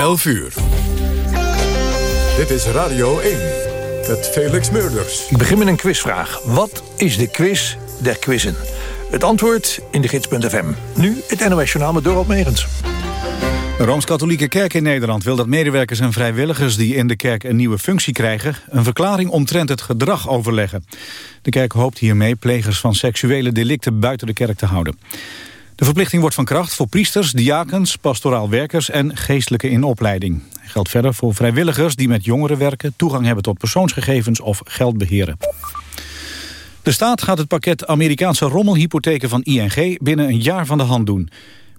11 uur. Dit is Radio 1 met Felix Meurders. Ik begin met een quizvraag. Wat is de quiz der quizzen? Het antwoord in de gids.fm. Nu het NOS Journaal met Dorot Megens. De Rooms-Katholieke Kerk in Nederland wil dat medewerkers en vrijwilligers die in de kerk een nieuwe functie krijgen, een verklaring omtrent het gedrag overleggen. De kerk hoopt hiermee plegers van seksuele delicten buiten de kerk te houden. De verplichting wordt van kracht voor priesters, diakens, pastoraal werkers en geestelijke in opleiding. geldt verder voor vrijwilligers die met jongeren werken, toegang hebben tot persoonsgegevens of geld beheren. De staat gaat het pakket Amerikaanse rommelhypotheken van ING binnen een jaar van de hand doen.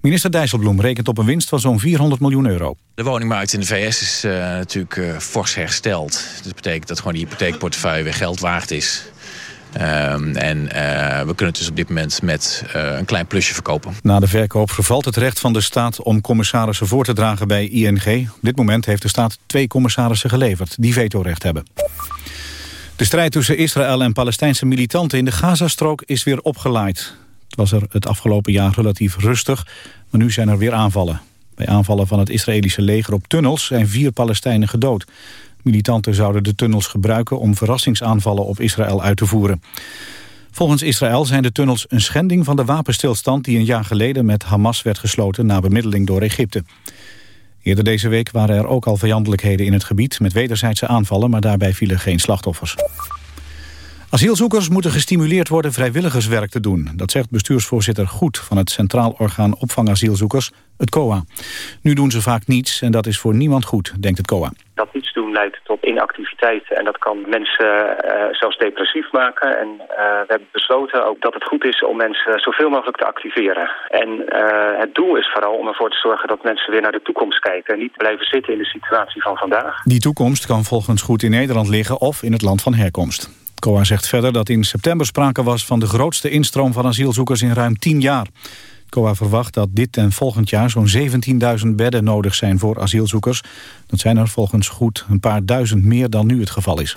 Minister Dijsselbloem rekent op een winst van zo'n 400 miljoen euro. De woningmarkt in de VS is uh, natuurlijk uh, fors hersteld. Dat betekent dat gewoon die hypotheekportefeuille weer geld waard is. Um, en uh, we kunnen het dus op dit moment met uh, een klein plusje verkopen. Na de verkoop vervalt het recht van de staat om commissarissen voor te dragen bij ING. Op dit moment heeft de staat twee commissarissen geleverd die vetorecht hebben. De strijd tussen Israël en Palestijnse militanten in de Gazastrook is weer opgeleid. Het was er het afgelopen jaar relatief rustig, maar nu zijn er weer aanvallen. Bij aanvallen van het Israëlische leger op tunnels zijn vier Palestijnen gedood. Militanten zouden de tunnels gebruiken om verrassingsaanvallen op Israël uit te voeren. Volgens Israël zijn de tunnels een schending van de wapenstilstand... die een jaar geleden met Hamas werd gesloten na bemiddeling door Egypte. Eerder deze week waren er ook al vijandelijkheden in het gebied... met wederzijdse aanvallen, maar daarbij vielen geen slachtoffers. Asielzoekers moeten gestimuleerd worden vrijwilligerswerk te doen. Dat zegt bestuursvoorzitter Goed van het Centraal Orgaan Opvang Asielzoekers, het COA. Nu doen ze vaak niets en dat is voor niemand goed, denkt het COA. Dat niets doen leidt tot inactiviteit en dat kan mensen uh, zelfs depressief maken. En uh, we hebben besloten ook dat het goed is om mensen zoveel mogelijk te activeren. En uh, het doel is vooral om ervoor te zorgen dat mensen weer naar de toekomst kijken... en niet blijven zitten in de situatie van vandaag. Die toekomst kan volgens Goed in Nederland liggen of in het land van herkomst. COA zegt verder dat in september sprake was van de grootste instroom van asielzoekers in ruim 10 jaar. COA verwacht dat dit en volgend jaar zo'n 17.000 bedden nodig zijn voor asielzoekers. Dat zijn er volgens goed een paar duizend meer dan nu het geval is.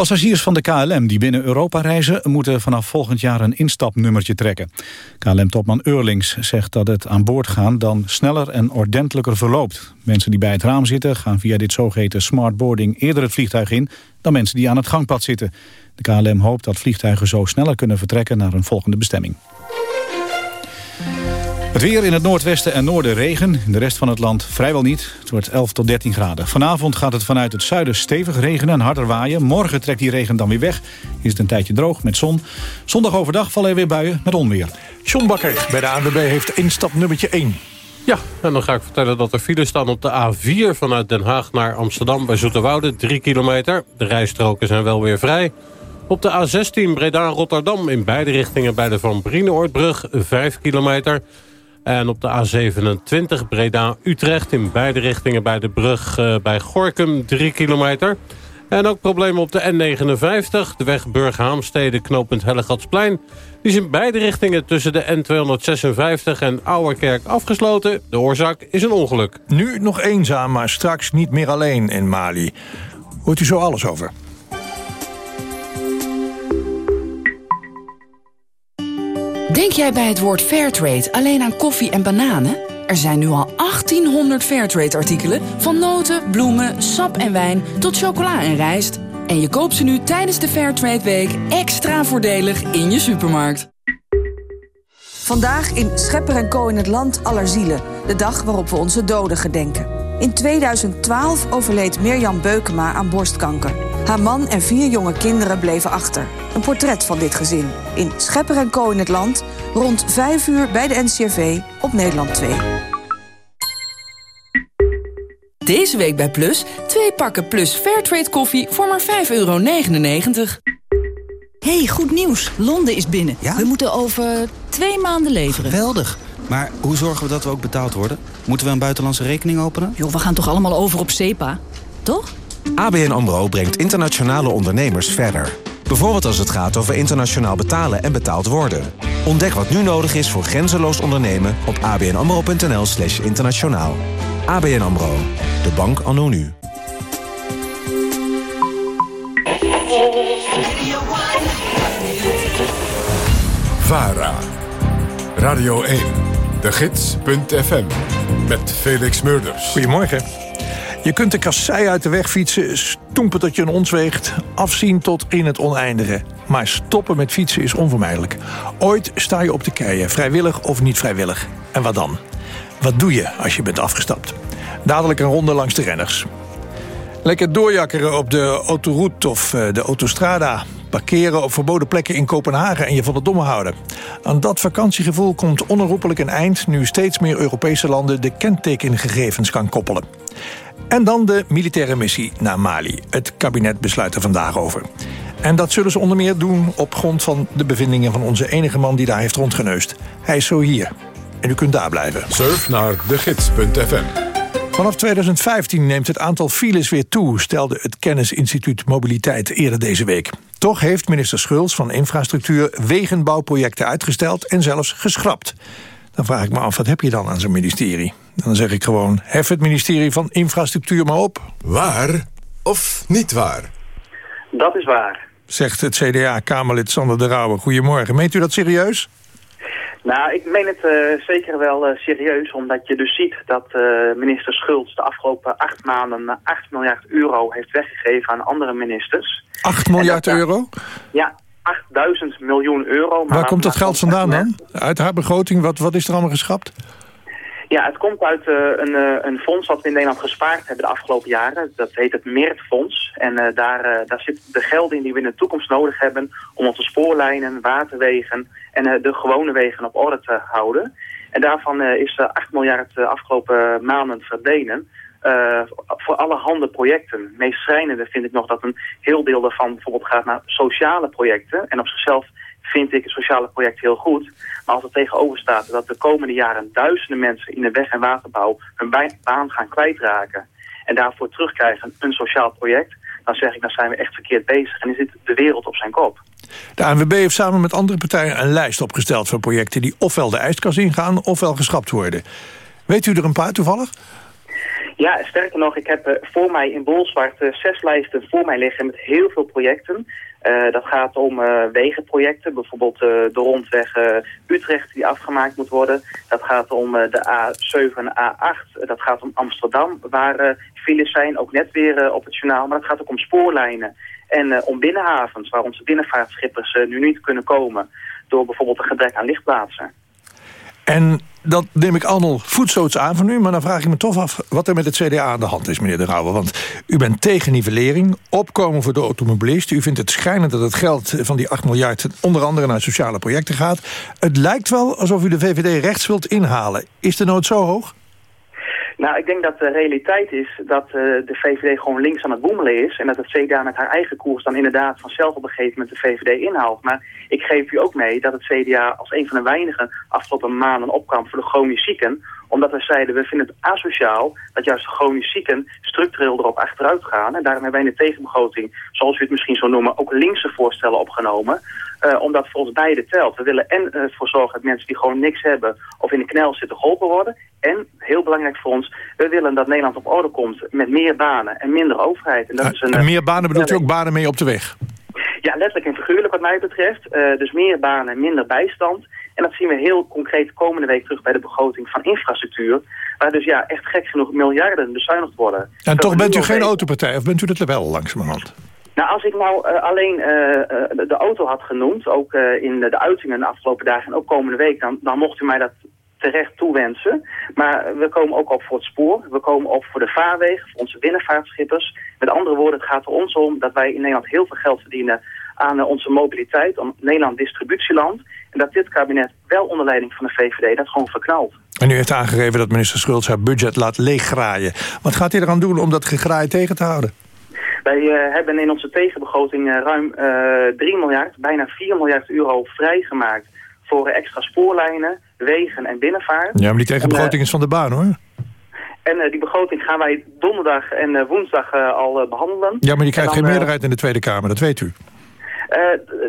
Passagiers van de KLM die binnen Europa reizen... moeten vanaf volgend jaar een instapnummertje trekken. KLM-topman Eurlings zegt dat het aan boord gaan... dan sneller en ordentelijker verloopt. Mensen die bij het raam zitten gaan via dit zogeheten smartboarding... eerder het vliegtuig in dan mensen die aan het gangpad zitten. De KLM hoopt dat vliegtuigen zo sneller kunnen vertrekken... naar een volgende bestemming. Het weer in het noordwesten en noorden regen. In de rest van het land vrijwel niet. Het wordt 11 tot 13 graden. Vanavond gaat het vanuit het zuiden stevig regenen en harder waaien. Morgen trekt die regen dan weer weg. Is het een tijdje droog met zon. Zondag overdag vallen er weer buien met onweer. John Bakker bij de ANWB heeft instap nummertje 1. Ja, en dan ga ik vertellen dat er files staan op de A4... vanuit Den Haag naar Amsterdam bij Zoeterwoude, 3 kilometer. De rijstroken zijn wel weer vrij. Op de A16 Breda-Rotterdam in beide richtingen bij de Van Brienoordbrug, 5 kilometer... En op de A27 Breda-Utrecht in beide richtingen bij de brug uh, bij Gorkum 3 kilometer. En ook problemen op de N59, de weg Burg-Haamstede, knooppunt Hellegatsplein. Die is in beide richtingen tussen de N256 en Ouwerkerk afgesloten. De oorzaak is een ongeluk. Nu nog eenzaam, maar straks niet meer alleen in Mali. Hoort u zo alles over? Denk jij bij het woord Fairtrade alleen aan koffie en bananen? Er zijn nu al 1800 Fairtrade-artikelen... van noten, bloemen, sap en wijn tot chocola en rijst. En je koopt ze nu tijdens de Fairtrade Week extra voordelig in je supermarkt. Vandaag in Schepper Co. in het Land aller Zielen. De dag waarop we onze doden gedenken. In 2012 overleed Mirjam Beukema aan borstkanker. Haar man en vier jonge kinderen bleven achter. Een portret van dit gezin. In Schepper en Co. in het Land. Rond 5 uur bij de NCRV op Nederland 2. Deze week bij Plus. Twee pakken Plus Fairtrade koffie voor maar 5,99 euro. hey, goed nieuws. Londen is binnen. Ja? We moeten over twee maanden leveren. Geweldig. Maar hoe zorgen we dat we ook betaald worden? Moeten we een buitenlandse rekening openen? Joh, we gaan toch allemaal over op SEPA? Toch? ABN AMRO brengt internationale ondernemers verder. Bijvoorbeeld als het gaat over internationaal betalen en betaald worden. Ontdek wat nu nodig is voor grenzeloos ondernemen op abnamro.nl slash internationaal. ABN AMRO, de bank anno nu. VARA, Radio 1, de gids.fm, met Felix Murders. Goedemorgen. Je kunt de kassei uit de weg fietsen, stoempen tot je een ons weegt... afzien tot in het oneindige. Maar stoppen met fietsen is onvermijdelijk. Ooit sta je op de keien, vrijwillig of niet vrijwillig. En wat dan? Wat doe je als je bent afgestapt? Dadelijk een ronde langs de renners. Lekker doorjakkeren op de autoroute of eh, de autostrada. Parkeren op verboden plekken in Kopenhagen en je van het domme houden. Aan dat vakantiegevoel komt onherroepelijk een eind... nu steeds meer Europese landen de kentekengegevens kan koppelen. En dan de militaire missie naar Mali. Het kabinet besluit er vandaag over. En dat zullen ze onder meer doen op grond van de bevindingen... van onze enige man die daar heeft rondgeneust. Hij is zo hier. En u kunt daar blijven. Surf naar degids.fm. Vanaf 2015 neemt het aantal files weer toe... stelde het Kennisinstituut Mobiliteit eerder deze week. Toch heeft minister Schulz van Infrastructuur... wegenbouwprojecten uitgesteld en zelfs geschrapt. Dan vraag ik me af, wat heb je dan aan zo'n ministerie? Dan zeg ik gewoon, hef het ministerie van Infrastructuur maar op. Waar of niet waar? Dat is waar. Zegt het CDA-Kamerlid Sander de Rauwe. Goedemorgen. Meent u dat serieus? Nou, ik meen het uh, zeker wel uh, serieus, omdat je dus ziet dat uh, minister Schultz de afgelopen acht maanden 8 miljard euro heeft weggegeven aan andere ministers. 8 miljard dat, euro? Ja, 8000 miljoen euro. Waar komt dat geld vandaan dan? Uit haar begroting, wat, wat is er allemaal geschrapt? Ja, het komt uit uh, een, uh, een fonds wat we in Nederland gespaard hebben de afgelopen jaren. Dat heet het MERT-fonds. En uh, daar, daar zitten de gelden in die we in de toekomst nodig hebben... om onze spoorlijnen, waterwegen en de gewone wegen op orde te houden. En daarvan is 8 miljard de afgelopen maanden verdwenen... voor alle handen projecten. Meest schrijnende vind ik nog dat een heel deel daarvan bijvoorbeeld gaat naar sociale projecten. En op zichzelf vind ik het sociale project heel goed. Maar als er tegenover staat dat de komende jaren duizenden mensen in de weg- en waterbouw hun baan gaan kwijtraken en daarvoor terugkrijgen een sociaal project, dan zeg ik, dan zijn we echt verkeerd bezig. En is dit de wereld op zijn kop. De ANWB heeft samen met andere partijen een lijst opgesteld van projecten die ofwel de ijskast ingaan ofwel geschrapt worden. Weet u er een paar toevallig? Ja, sterker nog, ik heb uh, voor mij in Bolzwart uh, zes lijsten voor mij liggen met heel veel projecten. Uh, dat gaat om uh, wegenprojecten, bijvoorbeeld uh, de rondweg Utrecht die afgemaakt moet worden. Dat gaat om de A7 en A8. Dat gaat om Amsterdam, waar files zijn, ook net weer op het journaal. Maar dat gaat ook om spoorlijnen en om binnenhavens, waar onze binnenvaartschippers nu niet kunnen komen. Door bijvoorbeeld een gebrek aan lichtplaatsen. En dat neem ik allemaal voetsoots aan van u. Maar dan vraag ik me toch af wat er met het CDA aan de hand is, meneer De Rauwe. Want u bent tegen nivellering, opkomen voor de automobilist. U vindt het schijnend dat het geld van die 8 miljard... onder andere naar sociale projecten gaat. Het lijkt wel alsof u de VVD rechts wilt inhalen. Is de nood zo hoog? Nou, ik denk dat de realiteit is dat uh, de VVD gewoon links aan het boemelen is. En dat het CDA met haar eigen koers dan inderdaad vanzelf op een gegeven moment de VVD inhaalt. Maar ik geef u ook mee dat het CDA als een van de weinigen afgelopen maanden opkwam voor de chronisch zieken. Omdat we zeiden, we vinden het asociaal dat juist de chronisch zieken structureel erop achteruit gaan. En daarom hebben wij in de tegenbegroting, zoals u het misschien zou noemen, ook linkse voorstellen opgenomen. Uh, omdat voor ons beide telt. We willen en ervoor uh, zorgen dat mensen die gewoon niks hebben of in de knel zitten geholpen worden. En, heel belangrijk voor ons, we willen dat Nederland op orde komt met meer banen en minder overheid. En, dat is een, en meer banen bedoelt u ook banen mee op de weg? Ja, letterlijk en figuurlijk wat mij betreft. Dus meer banen en minder bijstand. En dat zien we heel concreet komende week terug bij de begroting van infrastructuur. Waar dus ja, echt gek genoeg miljarden bezuinigd worden. En toch bent u geen autopartij, of bent u dat wel langzamerhand? Nou, als ik nou uh, alleen uh, uh, de auto had genoemd, ook in de, de uitingen de afgelopen dagen en ook komende week, dan, dan mocht u mij dat terecht toewensen. Maar we komen ook op voor het spoor. We komen op voor de vaarwegen, voor onze binnenvaartschippers. Met andere woorden, het gaat er ons om dat wij in Nederland heel veel geld verdienen aan onze mobiliteit, om Nederland distributieland. En dat dit kabinet wel onder leiding van de VVD dat gewoon verknalt. En u heeft aangegeven dat minister Schultz haar budget laat leeggraaien. Wat gaat hij eraan doen om dat gegraai tegen te houden? Wij uh, hebben in onze tegenbegroting uh, ruim uh, 3 miljard, bijna 4 miljard euro vrijgemaakt voor extra spoorlijnen, wegen en binnenvaart. Ja, maar die tegenbegroting is van de baan hoor. En die begroting gaan wij donderdag en woensdag al behandelen. Ja, maar die krijgt dan, geen meerderheid in de Tweede Kamer, dat weet u.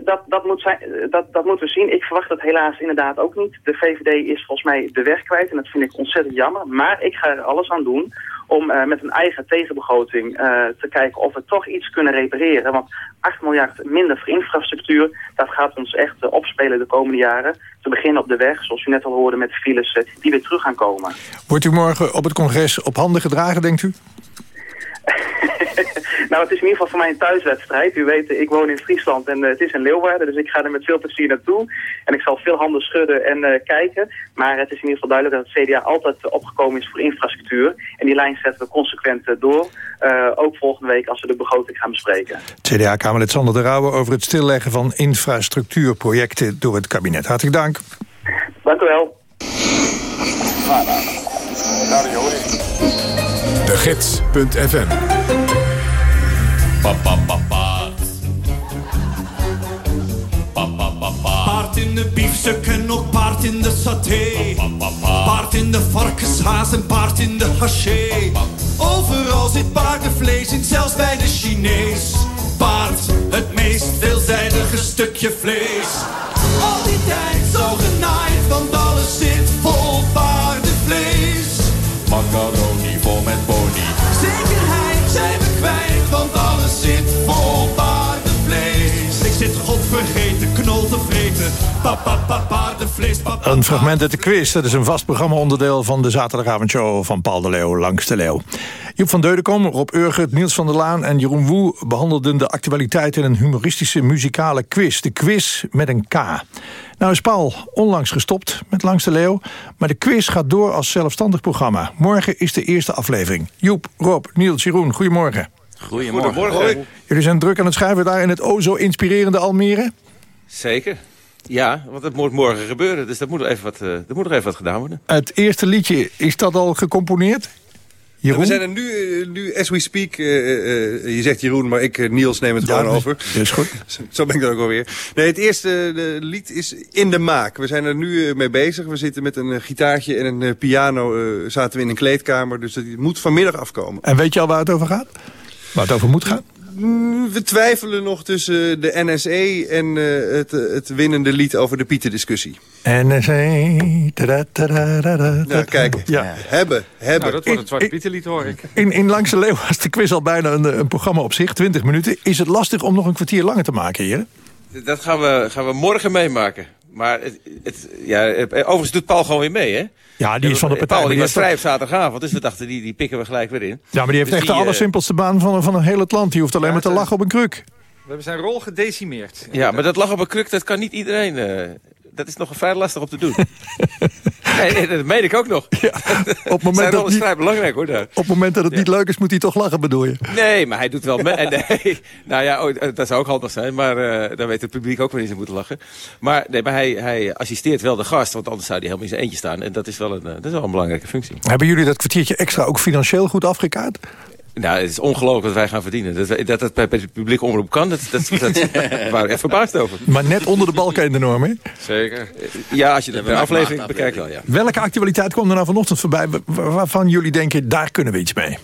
dat, dat, moet zijn, dat, dat moeten we zien. Ik verwacht dat helaas inderdaad ook niet. De VVD is volgens mij de weg kwijt en dat vind ik ontzettend jammer. Maar ik ga er alles aan doen om uh, met een eigen tegenbegroting uh, te kijken of we toch iets kunnen repareren. Want 8 miljard minder voor infrastructuur, dat gaat ons echt uh, opspelen de komende jaren. Te beginnen op de weg, zoals u net al hoorde met files die weer terug gaan komen. Wordt u morgen op het congres op handen gedragen, denkt u? nou, het is in ieder geval voor mij een thuiswedstrijd. U weet, ik woon in Friesland en uh, het is in Leeuwarden, dus ik ga er met veel plezier naartoe. En ik zal veel handen schudden en uh, kijken. Maar het is in ieder geval duidelijk dat het CDA altijd opgekomen is voor infrastructuur. En die lijn zetten we consequent uh, door. ook volgende week als we de begroting gaan bespreken. CDA-Kamerlid Sander de Rauwe over het stilleggen van infrastructuurprojecten door het kabinet. Hartelijk dank. Dank u wel. De Gids.fm Paard in de biefstuk en ook paard in de saté. Paard in de varkenshaas en paard in de haché. Overal zit paardenvlees in, zelfs bij de Chinees. Paard, het meest veelzijdige stukje vlees. Al die tijd zo genaaid, want alles zit vol paardenvlees. Macaroni zit vol paardenvlees. Ik zit godvergeten knol te vreten. Papa, papa, paardenvlees. Papa, Een fragment uit de quiz. Dat is een vast programma-onderdeel van de zaterdagavondshow van Paul de Leeuw langs de Leeuw. Joep van Deudekom, Rob Urgert, Niels van der Laan en Jeroen Woe behandelden de actualiteit in een humoristische muzikale quiz. De quiz met een K. Nou is Paul onlangs gestopt met Langs de Leeuw, maar de quiz gaat door als zelfstandig programma. Morgen is de eerste aflevering. Joep, Rob, Niels, Jeroen, goedemorgen. Goedemorgen. Goedemorgen. Jullie zijn druk aan het schrijven daar in het o zo inspirerende Almere? Zeker. Ja, want het moet morgen gebeuren. Dus dat moet, nog even wat, uh, er moet nog even wat gedaan worden. Het eerste liedje, is dat al gecomponeerd? Jeroen? We zijn er nu, nu as we speak. Uh, uh, je zegt Jeroen, maar ik, Niels, neem het ja, gewoon over. Dat is goed. Zo ben ik dan ook alweer. Nee, het eerste lied is in de maak. We zijn er nu mee bezig. We zitten met een gitaartje en een piano. zaten we in een kleedkamer. Dus het moet vanmiddag afkomen. En weet je al waar het over gaat? Waar het over moet gaan? We twijfelen nog tussen de NSE en uh, het, het winnende lied over de Pieten-discussie. NSE... Tada, tada, tada, ja, kijk. Ja. Hebben, hebben. Nou, dat wordt het Zwarte Pietenlied, hoor ik. In, in Langs de Leeuw was de quiz al bijna een, een programma op zich, 20 minuten. Is het lastig om nog een kwartier langer te maken, hier? Dat gaan we, gaan we morgen meemaken. Maar het, het, ja, overigens doet Paul gewoon weer mee, hè? Ja, die is van de partij. Paul, die was vrij op zaterdagavond, dus we dachten, die, die pikken we gelijk weer in. Ja, maar die heeft dus echt de allersimpelste baan van, van een heel het land. Die hoeft alleen ja, maar te lachen op een kruk. We hebben zijn rol gedecimeerd. Ja, maar dat lachen op een kruk, dat kan niet iedereen... Uh, dat is nog vrij lastig om te doen. nee, dat meen ik ook nog. Ja, op het moment dat is vrij belangrijk hoor. Daar. Op het moment dat het ja. niet leuk is, moet hij toch lachen, bedoel je? Nee, maar hij doet wel mee. nee, nou ja, oh, dat zou ook handig zijn. Maar uh, dan weet het publiek ook wanneer ze moeten lachen. Maar, nee, maar hij, hij assisteert wel de gast, want anders zou hij helemaal in zijn eentje staan. En dat is wel een, uh, dat is wel een belangrijke functie. Hebben jullie dat kwartiertje extra ook financieel goed afgekaart? Nou, het is ongelooflijk wat wij gaan verdienen. Dat dat, dat bij het publiek omroep kan, dat, dat, dat waar ik echt verbaasd over. Maar net onder de balken in de norm, hè? Zeker. Ja, als je de aflevering bekijkt wel, ja. Welke actualiteit kwam er nou vanochtend voorbij waarvan jullie denken, daar kunnen we iets mee?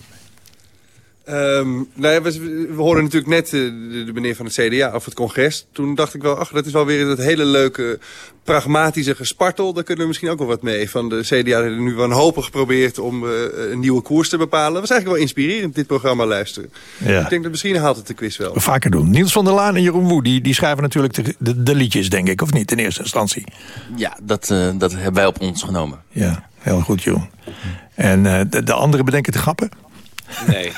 Um, nou ja, we, we horen natuurlijk net uh, de, de, meneer van het CDA of het congres. Toen dacht ik wel, ach, dat is wel weer dat hele leuke, pragmatische gespartel. Daar kunnen we misschien ook wel wat mee. Van de CDA die nu wanhopig geprobeerd om uh, een nieuwe koers te bepalen. Dat was eigenlijk wel inspirerend, dit programma luisteren. Ja. Ik denk dat misschien haalt het de quiz wel. Vaker doen. Niels van der Laan en Jeroen Woe, die, die schrijven natuurlijk de, de, de, liedjes, denk ik. Of niet, in eerste instantie? Ja, dat, uh, dat hebben wij op ons genomen. Ja, heel goed, Jeroen. En de, de anderen bedenken te grappen? Nee.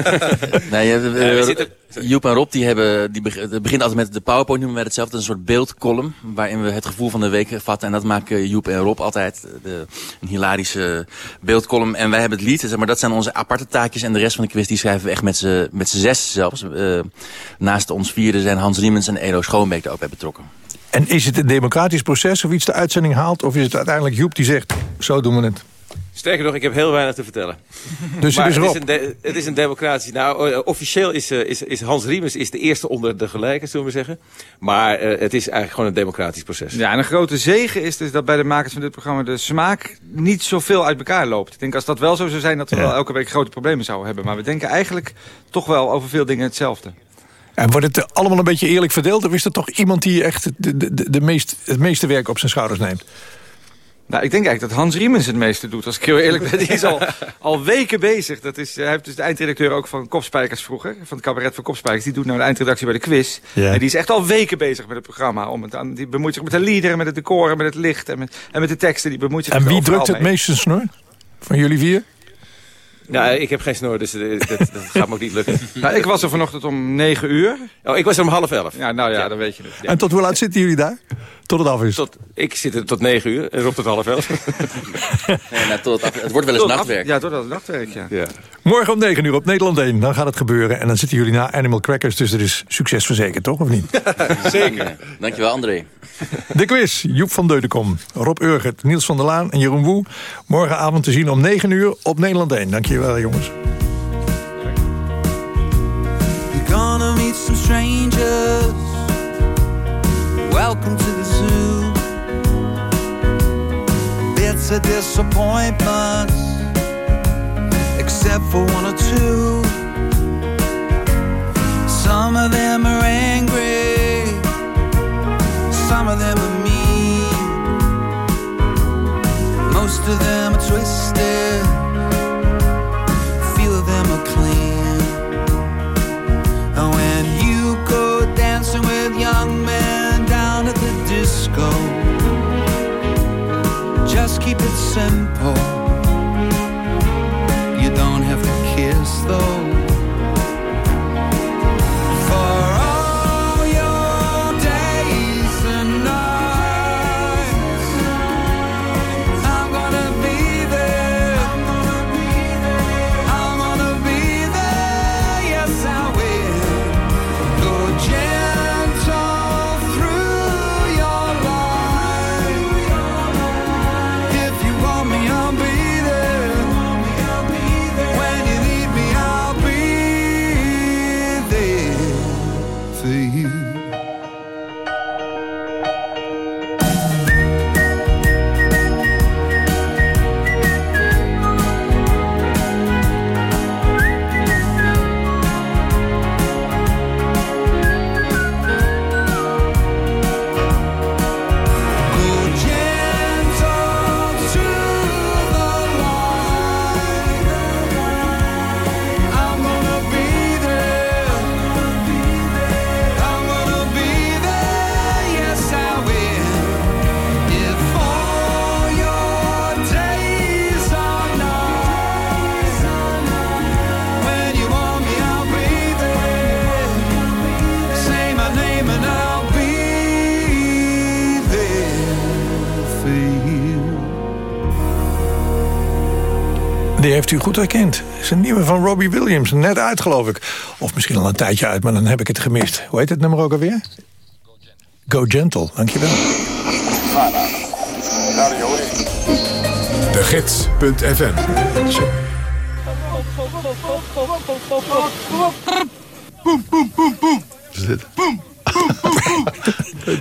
nee uh, zitten... Joep en Rob die hebben, die beginnen altijd met de PowerPoint, noemen wij hetzelfde. Een soort beeldcolumn waarin we het gevoel van de week vatten. En dat maken Joep en Rob altijd. De, een hilarische beeldcolumn. En wij hebben het lied, zeg maar dat zijn onze aparte taakjes. En de rest van de quiz die schrijven we echt met z'n zes zelfs. Uh, naast ons vierde zijn Hans Riemens en Edo Schoonbeek er ook bij betrokken. En is het een democratisch proces of iets de uitzending haalt? Of is het uiteindelijk Joep die zegt, zo doen we het? Sterker nog, ik heb heel weinig te vertellen. Dus maar het is, het is, een het is een democratie. Nou, officieel is, uh, is, is Hans Riemers is de eerste onder de gelijken, zullen we zeggen. Maar uh, het is eigenlijk gewoon een democratisch proces. Ja, en een grote zegen is dus dat bij de makers van dit programma de smaak niet zoveel uit elkaar loopt. Ik denk als dat wel zo zou zijn, dat we ja. wel elke week grote problemen zouden hebben. Maar we denken eigenlijk toch wel over veel dingen hetzelfde. En wordt het allemaal een beetje eerlijk verdeeld? Of is er toch iemand die echt de, de, de, de meest, het meeste werk op zijn schouders neemt? Nou, ik denk eigenlijk dat Hans Riemens het meeste doet, als ik heel eerlijk ben. Die is al, al weken bezig. Dat is, hij heeft dus de eindredacteur ook van Kopspijkers vroeger, van het cabaret van Kopspijkers. Die doet nou de eindredactie bij de quiz. Ja. En die is echt al weken bezig met het programma. Om het aan, die bemoeit zich met de liederen, met het decor, met het licht en met, en met de teksten. Die bemoeit zich En wie overal drukt het mee. meest zijn snor? Van jullie vier? Nou, ik heb geen snor, dus eh, dat, dat gaat me ook niet lukken. Nou, ik was er vanochtend om 9 uur. Oh, ik was er om half elf. Ja, nou ja, dan weet je het. Ja. En tot hoe laat zitten jullie daar? Tot het af is? Tot, ik zit er tot negen uur en Rob tot half elf. Ja, nou, tot het, af- het wordt wel eens Tot af- nachtwerk. Ja, tot dat nachtwerk, ja. ja. Morgen om 9 uur op Nederland 1. Dan gaat het gebeuren. En dan zitten jullie na Animal Crackers. Dus er is succes verzekerd, toch? Of niet? Zeker. Dankjewel, André. De quiz. Joep van Deudekom, Rob Urgert, Niels van der Laan en Jeroen Woe. Morgenavond te zien om 9 uur op Nederland 1. Dankjewel, jongens. You're gonna meet some strangers. Welcome to the zoo. Bits of disappointments, except for one or two. Some of them are angry, some of them are mean. Most of them are twisted, heeft u goed herkend. Het is een nieuwe van Robbie Williams. Net uit, geloof ik. Of misschien al een tijdje uit, maar dan heb ik het gemist. Hoe heet het nummer ook alweer? Go Gentle, dankjewel. De Gids.fm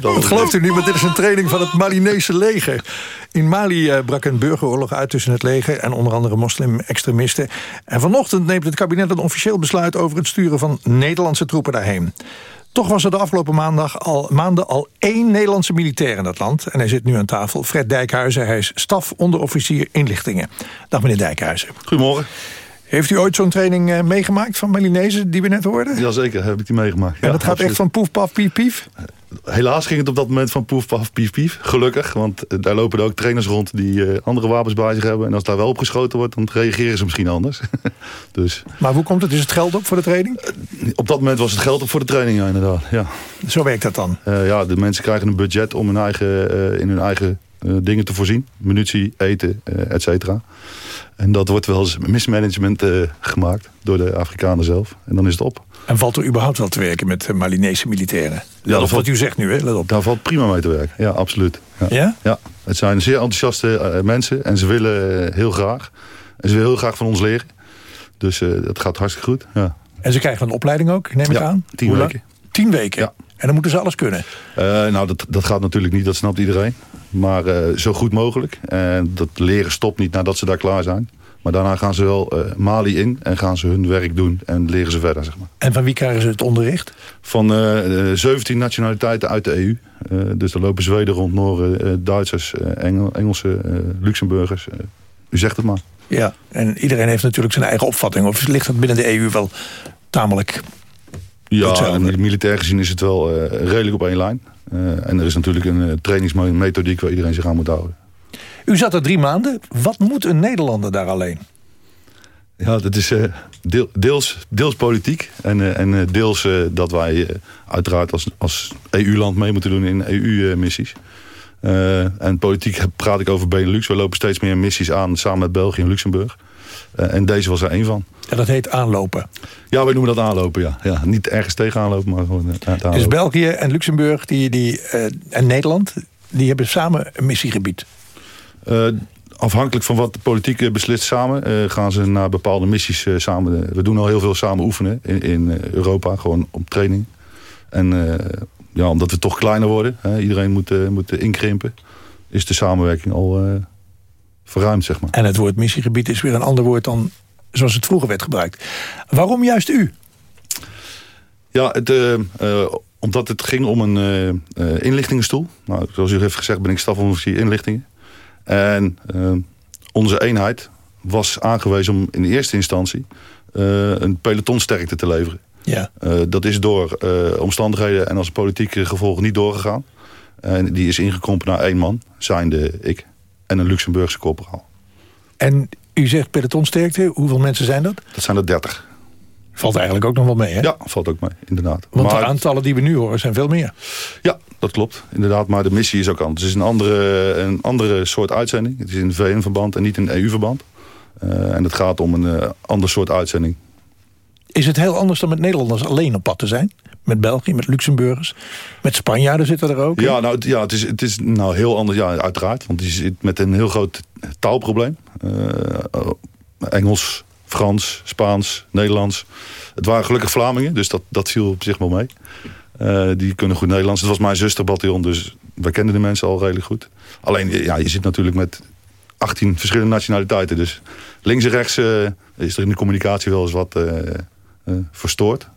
Wat gelooft u niet, maar dit is een training van het Malinese leger. In Mali eh, brak een burgeroorlog uit tussen het leger... en onder andere moslim-extremisten. En vanochtend neemt het kabinet een officieel besluit... over het sturen van Nederlandse troepen daarheen. Toch was er de afgelopen maandag al, maanden al één Nederlandse militair in dat land. En hij zit nu aan tafel. Fred Dijkhuizen, hij is stafonderofficier inlichtingen. Dag meneer Dijkhuizen. Goedemorgen. Heeft u ooit zo'n training eh, meegemaakt van Malinezen die we net hoorden? Jazeker, heb ik die meegemaakt. En Ja, dat gaat absoluut. echt van poef, paf, pief, pief? Helaas ging het op dat moment van poef, paf, pief, pief. Gelukkig, want eh, daar lopen er ook trainers rond die eh, andere wapens bij zich hebben. En als daar wel op geschoten wordt, dan reageren ze misschien anders. dus Maar hoe komt het? Is het geld op voor de training? op dat moment was het geld op voor de training, ja, inderdaad. Ja. Zo werkt dat dan? Ja, de mensen krijgen een budget om hun eigen, in hun eigen dingen te voorzien. Munitie, eten, et cetera. En dat wordt wel eens mismanagement eh, gemaakt door de Afrikanen zelf. En dan is het op. En valt er überhaupt wel te werken met eh, Malinese militairen? Ja, dat op valt- wat u zegt nu, hè? Let op. Daar valt prima mee te werken. Ja, absoluut. Ja? Ja? Ja. Het zijn zeer enthousiaste eh, mensen en ze willen heel graag. En ze willen heel graag van ons leren. Dus dat gaat hartstikke goed. Ja. En ze krijgen een opleiding ook, neem ik Ja, aan? tien Hoe lang? weken. Tien weken? En dan moeten ze alles kunnen? Nou, dat, dat gaat natuurlijk niet, dat snapt iedereen. Maar eh, zo goed mogelijk. En dat leren stopt niet nadat ze daar klaar zijn. Maar daarna gaan ze wel eh, Mali in en gaan ze hun werk doen en leren ze verder, zeg maar. En van wie krijgen ze het onderricht? Van eh, eh, 17 nationaliteiten uit de EU. Dus er lopen Zweden rond, Noren, Duitsers, Engel, Engelsen, Luxemburgers. u zegt het maar. Ja, en iedereen heeft natuurlijk zijn eigen opvatting. Of ligt dat binnen de EU wel tamelijk... Ja, militair gezien is het wel eh, redelijk op één lijn. Eh, en er is natuurlijk een eh, trainingsmethodiek waar iedereen zich aan moet houden. U zat er drie maanden. Wat moet een Nederlander daar alleen? Ja, dat is deel- deels, deels politiek. En, en deels dat wij uiteraard als, als EU-land mee moeten doen in EU-missies. en politiek praat ik over Benelux. We lopen steeds meer missies aan samen met België en Luxemburg. Eh, en deze was er één van. En dat heet aanlopen. Ja, wij noemen dat aanlopen, ja. ja niet ergens tegen aanlopen, maar gewoon eh, aanlopen. Dus België en Luxemburg die, die, eh, en Nederland... die hebben samen een missiegebied. Afhankelijk van wat de politiek beslist samen... gaan ze naar bepaalde missies samen. We doen al heel veel samen oefenen in, in Europa, gewoon op training. En ja, omdat we toch kleiner worden, hè, iedereen moet, moet inkrimpen... is de samenwerking al verruimd, zeg maar. En het woord missiegebied is weer een ander woord dan zoals het vroeger werd gebruikt. Waarom juist u? Ja, het, eh, eh, omdat het ging om een eh, inlichtingenstoel. Nou, zoals u heeft gezegd ben ik stafofficier inlichtingen. En onze eenheid was aangewezen om in de eerste instantie een pelotonsterkte te leveren. Ja. Dat is door omstandigheden en als politieke gevolgen niet doorgegaan. En die is ingekrompen naar één man, zijnde ik. En een Luxemburgse corporaal. En u zegt pelotonsterkte. Hoeveel mensen zijn dat? Dat zijn er 30. Valt eigenlijk ook nog wel mee, hè? Ja, valt ook mee, inderdaad. Want Maar- de aantallen die we nu horen zijn veel meer. Ja, dat klopt. Inderdaad, maar de missie is ook anders. Het is een andere, een andere soort uitzending. Het is in VN-verband en niet in EU-verband. Eh, en het gaat om een eh, ander soort uitzending. Is het heel anders dan met Nederlanders alleen op pad te zijn? Met België, met Luxemburgers, met Spanjaarden zitten er ook. Ja, nou, ja, het is, het is nou heel anders, ja, uiteraard. Want je zit met een heel groot taalprobleem. Eh, oh, Engels, Frans, Spaans, Nederlands. Het waren gelukkig Vlamingen, dus dat, dat viel op zich wel mee. Eh, die kunnen goed Nederlands. Het was mijn zusterbataljon, dus wij kenden de mensen al redelijk goed. Alleen, ja, je zit natuurlijk met 18 verschillende nationaliteiten. Dus links en rechts eh, is er in de communicatie wel eens wat eh, eh, verstoord.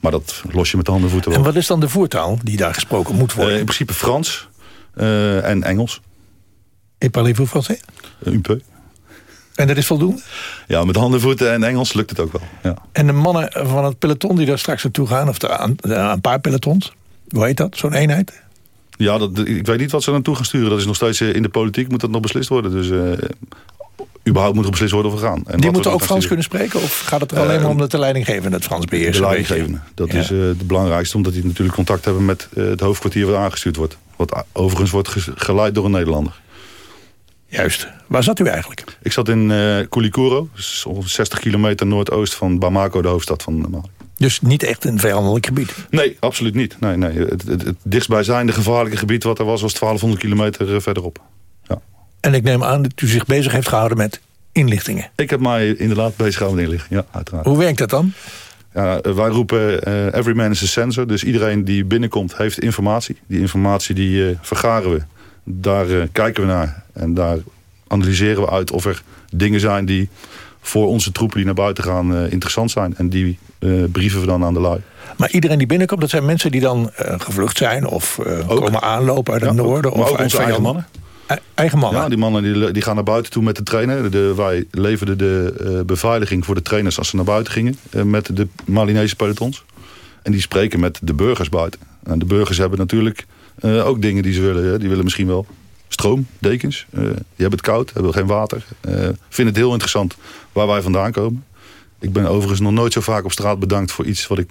Maar dat los je met de handen en voeten wel. En wat is dan de voertaal die daar gesproken moet worden? Eh, in principe Frans eh, en Engels. Et parlez-vous français? Uh, un peu. En dat is voldoende? Ja, met handen, voeten en Engels lukt het ook wel. Ja. En de mannen van het peloton die daar straks naartoe gaan... of aan- een paar pelotons, hoe heet dat, zo'n eenheid? Ja, dat, ik weet niet wat ze naartoe gaan sturen. Dat is nog steeds eh, in de politiek moet dat nog beslist worden. Dus eh, überhaupt moet er beslist worden of we gaan. En die moeten ook Frans kunnen spreken? Of gaat het er alleen Eh, maar om dat de leidinggevende het Frans beheerst? De leidinggevende. Dat Ja. is eh het belangrijkste, omdat die natuurlijk contact hebben met eh, het hoofdkwartier wat aangestuurd wordt. Wat overigens wordt ge- geleid door een Nederlander. Juist. Waar zat u eigenlijk? Ik zat in eh Koulikoro, dus ongeveer 60 kilometer noordoost van Bamako, de hoofdstad van Mali. Dus niet echt een vijandelijk gebied? Nee, absoluut niet. Nee, nee. Het, het, het dichtstbijzijnde gevaarlijke gebied wat er was, was 1200 kilometer eh, verderop. En ik neem aan dat u zich bezig heeft gehouden met inlichtingen. Ik heb mij inderdaad bezig gehouden met inlichting. Ja, uiteraard. Hoe werkt dat dan? Ja, eh, wij roepen eh, every man is a sensor. Dus iedereen die binnenkomt heeft informatie. Die informatie die eh, vergaren we. Daar kijken we naar. En daar analyseren we uit of er dingen zijn die voor onze troepen die naar buiten gaan interessant zijn. En die brieven we dan aan de lui. Maar iedereen die binnenkomt, dat zijn mensen die dan gevlucht zijn... of komen aanlopen uit het Ja, noorden. of ook uit onze eigen mannen. E- eigen mannen? Ja, die mannen die, die gaan naar buiten toe met de trainer. De, wij leverden de eh, beveiliging voor de trainers als ze naar buiten gingen. eh, met de Malinese pelotons. En die spreken met de burgers buiten. En de burgers hebben natuurlijk eh, ook dingen die ze willen. Die willen misschien wel stroom, dekens. Die hebben het koud, hebben geen water. Vinden het heel interessant waar wij vandaan komen. Ik ben overigens nog nooit zo vaak op straat bedankt voor iets wat ik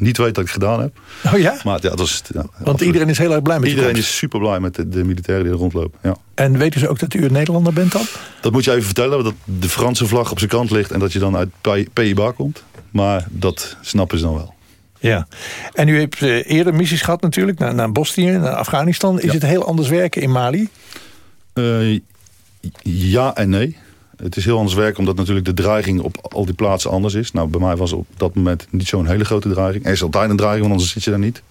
niet weet dat ik gedaan heb. Oh ja? Maar ja, dat is, ja, Want iedereen is heel erg blij met Iedereen is super blij met de, de militairen die er rondlopen. Ja. En weten ze ook dat u een Nederlander bent dan? Dat moet je even vertellen, dat de Franse vlag op zijn kant ligt... en dat je dan uit PIBA komt. Maar dat snappen ze dan wel. Ja. En u heeft eh, eerder missies gehad natuurlijk, naar, naar Bosnië, naar Afghanistan. Is het heel anders werken in Mali? Eh, ja en nee. Het is heel anders werken omdat natuurlijk de dreiging op al die plaatsen anders is. Nou, bij mij was op dat moment niet zo'n hele grote dreiging. Er is altijd een dreiging, want anders zit je daar niet.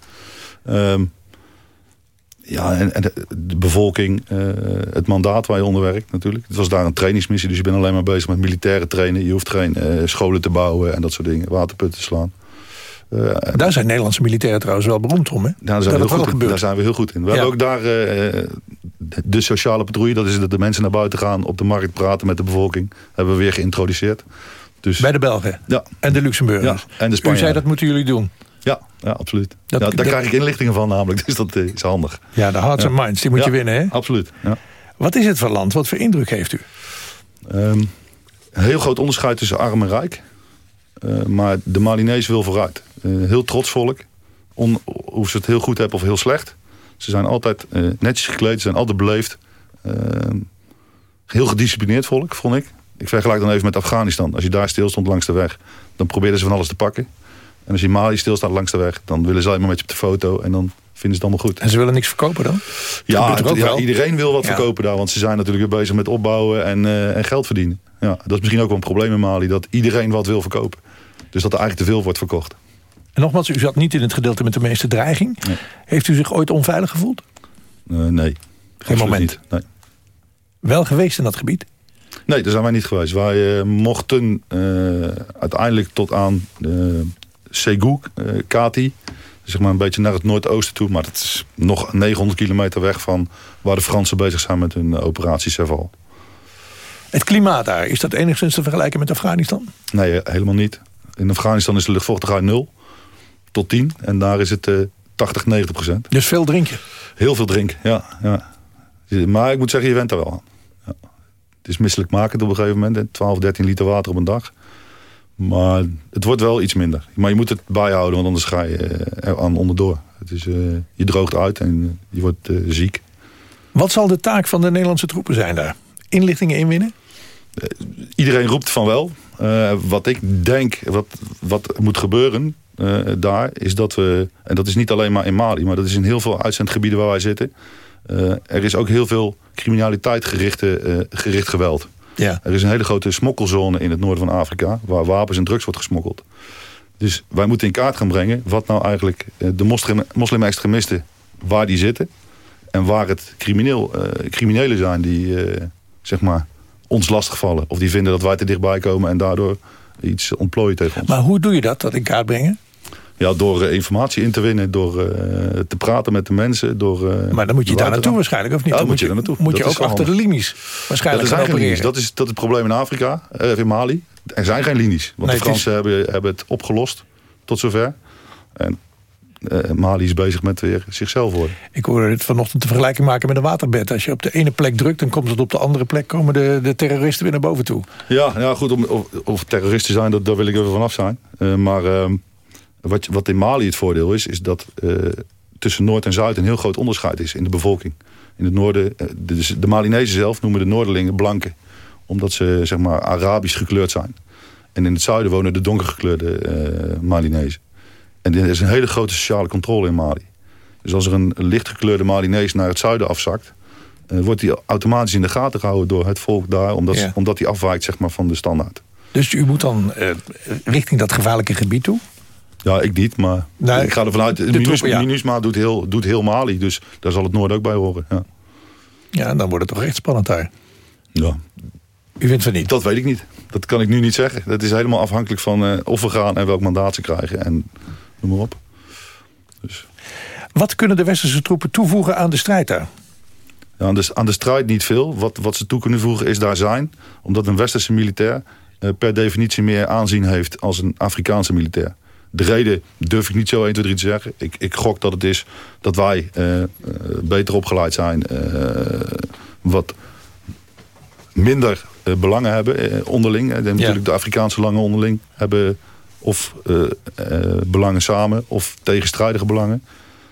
Ehm, Ja, en, de bevolking, eh, het mandaat waar je onder werkt natuurlijk. Het was daar een trainingsmissie, dus je bent alleen maar bezig met militaire trainen. Je hoeft geen eh, scholen te bouwen en dat soort dingen, waterputten te slaan. Eh, Daar zijn Nederlandse militairen trouwens wel beroemd om, hè? daar zijn, we heel goed in. daar zijn we heel goed in. We Ja. hebben ook daar eh, de sociale patrouille. Dat is dat de mensen naar buiten gaan, op de markt praten met de bevolking. Hebben we weer geïntroduceerd. Dus, Bij de Belgen ja. en de Luxemburgers. Ja, en de U zei Spanjaarden. dat moeten jullie doen. Ja, ja absoluut. Dat- daar dat- krijg ik inlichtingen van namelijk, dus dat eh, is handig. Ja, de hearts and minds, die moet je winnen, hè? Absoluut, ja. Wat is het voor land? Wat voor indruk heeft u? Ehm, een heel groot onderscheid tussen arm en rijk. Maar de Malinees wil vooruit. Eh, heel trots volk. On, of ze het heel goed hebben of heel slecht. Ze zijn altijd eh, netjes gekleed. Ze zijn altijd beleefd. Ehm, heel gedisciplineerd volk, vond ik. Ik vergelijk dan even met Afghanistan. Als je daar stilstond langs de weg, dan probeerden ze van alles te pakken. En als je in Mali stilstaat langs de weg, dan willen ze alleen maar met je op de foto. En dan vinden ze het allemaal goed. En ze willen niks verkopen dan? Ja, ook ja, wel. iedereen wil wat Ja. verkopen daar. Want ze zijn natuurlijk weer bezig met opbouwen en, eh, en geld verdienen. Ja, dat is misschien ook wel een probleem in Mali. Dat iedereen wat wil verkopen. Dus dat er eigenlijk te veel wordt verkocht. En nogmaals, u zat niet in het gedeelte met de meeste dreiging. Heeft u zich ooit onveilig gevoeld? Eh, nee. Absoluut moment. Niet. Nee. Wel geweest in dat gebied? nee, daar zijn wij niet geweest. Wij eh, mochten eh, uiteindelijk tot aan uh, Segou, eh, Kati. Zeg maar een beetje naar het noordoosten toe. Maar dat is nog 900 kilometer weg van waar de Fransen bezig zijn met hun operatie Serval. Het klimaat daar, is dat enigszins te vergelijken met Afghanistan? Nee, helemaal niet. In Afghanistan is de luchtvochtigheid 0 tot 10. En daar is het eh 80, 90 procent. Dus veel drinken? Heel veel drinken, ja, ja. Maar ik moet zeggen, je went er wel aan. Ja. Het is misselijkmakend op een gegeven moment. hè. 12, 13 liter water op een dag. Maar het wordt wel iets minder. Maar je moet het bijhouden, want anders ga je eh, er aan onderdoor. Het is, eh, je droogt uit en je wordt eh, ziek. Wat zal de taak van de Nederlandse troepen zijn daar? Inlichtingen inwinnen? Iedereen roept van wel. Eh, wat ik denk, wat, wat moet gebeuren eh, daar, is dat we... En dat is niet alleen maar in Mali, maar dat is in heel veel uitzendgebieden waar wij zitten. Eh, er is ook heel veel criminaliteit gerichte, eh, gericht geweld. Ja. Er is een hele grote smokkelzone in het noorden van Afrika... waar wapens en drugs wordt gesmokkeld. Dus wij moeten in kaart gaan brengen... wat nou eigenlijk eh, de moslim- moslim-extremisten... waar die zitten... en waar het crimineel, eh, criminelen zijn die eh, zeg maar, ons lastigvallen. Of die vinden dat wij te dichtbij komen... en daardoor iets ontplooien tegen ons. Maar hoe doe je dat, dat in kaart brengen? Ja, door eh, informatie in te winnen, door eh, te praten met de mensen. Door, eh, Maar dan moet je daar naartoe waarschijnlijk, of niet? Ja, Dan moet je daar naartoe. Moet je Dat ook achter de linies waarschijnlijk er zijn geen linies. Dat is, dat is het probleem in Afrika, in Mali. Er zijn geen linies. Want Nee, de is- Fransen hebben, hebben het opgelost tot zover. En Mali is bezig met weer zichzelf worden. Ik hoorde het vanochtend te vergelijking maken met een waterbed. Als je op de ene plek drukt, dan komt het op de andere plek... komen de, de terroristen weer naar boven toe. Ja, ja goed, om, of, of terroristen zijn, dat, daar wil ik even vanaf zijn. Maar ehm, wat, wat in Mali het voordeel is, is dat eh, tussen Noord en Zuid een heel groot onderscheid is in de bevolking. In het noorden, eh, de, de Malinezen zelf noemen de Noorderlingen blanken. Omdat ze zeg maar Arabisch gekleurd zijn. En in het zuiden wonen de donkergekleurde eh Malinezen. En er is een hele grote sociale controle in Mali. Dus als er een lichtgekleurde Malinees naar het zuiden afzakt... wordt die automatisch in de gaten gehouden door het volk daar... omdat, Ja. omdat die afwijkt zeg maar, van de standaard. Dus u moet dan richting dat gevaarlijke gebied toe? Ja, ik niet, maar Nee, ik ga ervan uit... de Minus, troepen, ja. MINUSMA doet heel, doet heel Mali, dus daar zal het Noorden ook bij horen. Ja. Ja, dan wordt het toch echt spannend daar. Ja. U vindt van niet? Dat weet ik niet. Dat kan ik nu niet zeggen. Dat is helemaal afhankelijk van eh, of we gaan en welk mandaat ze krijgen. En noem maar op. Wat kunnen de westerse troepen toevoegen aan de strijd daar? Ja, aan, de, aan de strijd niet veel. Wat, wat ze toe kunnen voegen is daar zijn. Omdat een westerse militair eh, per definitie meer aanzien heeft als een Afrikaanse militair. De reden durf ik niet zo 1, 2, 3 te zeggen. Ik, ik gok dat het is dat wij eh, eh, beter opgeleid zijn. eh, wat minder belangen hebben onderling. De- Natuurlijk de Afrikaanse langen onderling hebben of belangen samen of tegenstrijdige belangen.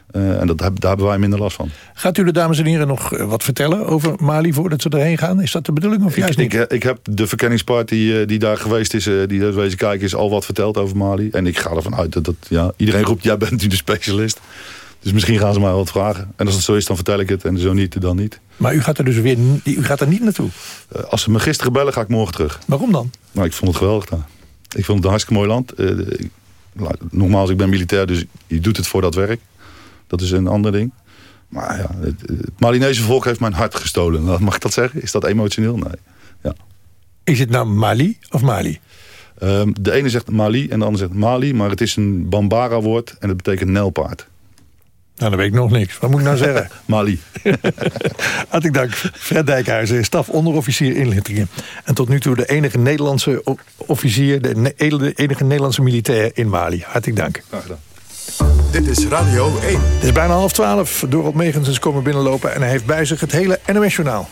Eh, en dat, daar hebben wij minder last van. Gaat u de dames en heren nog eh, wat vertellen over Mali voordat ze erheen gaan? Is dat de bedoeling of juist Ik, niet? ik, ik heb de verkenningsparty eh, die daar geweest is, eh, die daar is wezen kijken, is al wat verteld over Mali. En ik ga ervan uit dat, dat ja, iedereen roept, jij bent nu de specialist. Dus misschien gaan ze mij wat vragen. En als het zo is, dan vertel ik het. En zo niet, dan niet. Maar u gaat er dus weer u gaat er niet naartoe. Eh, als ze me gisteren bellen, ga ik morgen terug. Waarom dan? Nou, ik vond het geweldig daar. Ik vond het een hartstikke mooi land. Eh, ik- nou, nogmaals, ik ben militair, dus je doet het voor dat werk. Dat is een ander ding. Maar ja, het, het Malinese volk heeft mijn hart gestolen. Mag ik dat zeggen? Is dat emotioneel? Nee. Ja. Is het nou Mali of Mali? Um, de ene zegt Mali en de ander zegt Mali. Maar het is een Bambara-woord en dat betekent nelpaard. Nou, dan weet ik nog niks. Wat moet ik nou zeggen? Mali. Hartelijk dank. Fred Dijkhuizen, staf onderofficier inlichtingen. En tot nu toe de enige Nederlandse officier... de enige Nederlandse militair in Mali. Hartelijk dank. Graag gedaan. Dit is Radio 1. Het is bijna half twaalf. Dorot Megens is komen binnenlopen... en hij heeft bij zich het hele NOS-journaal.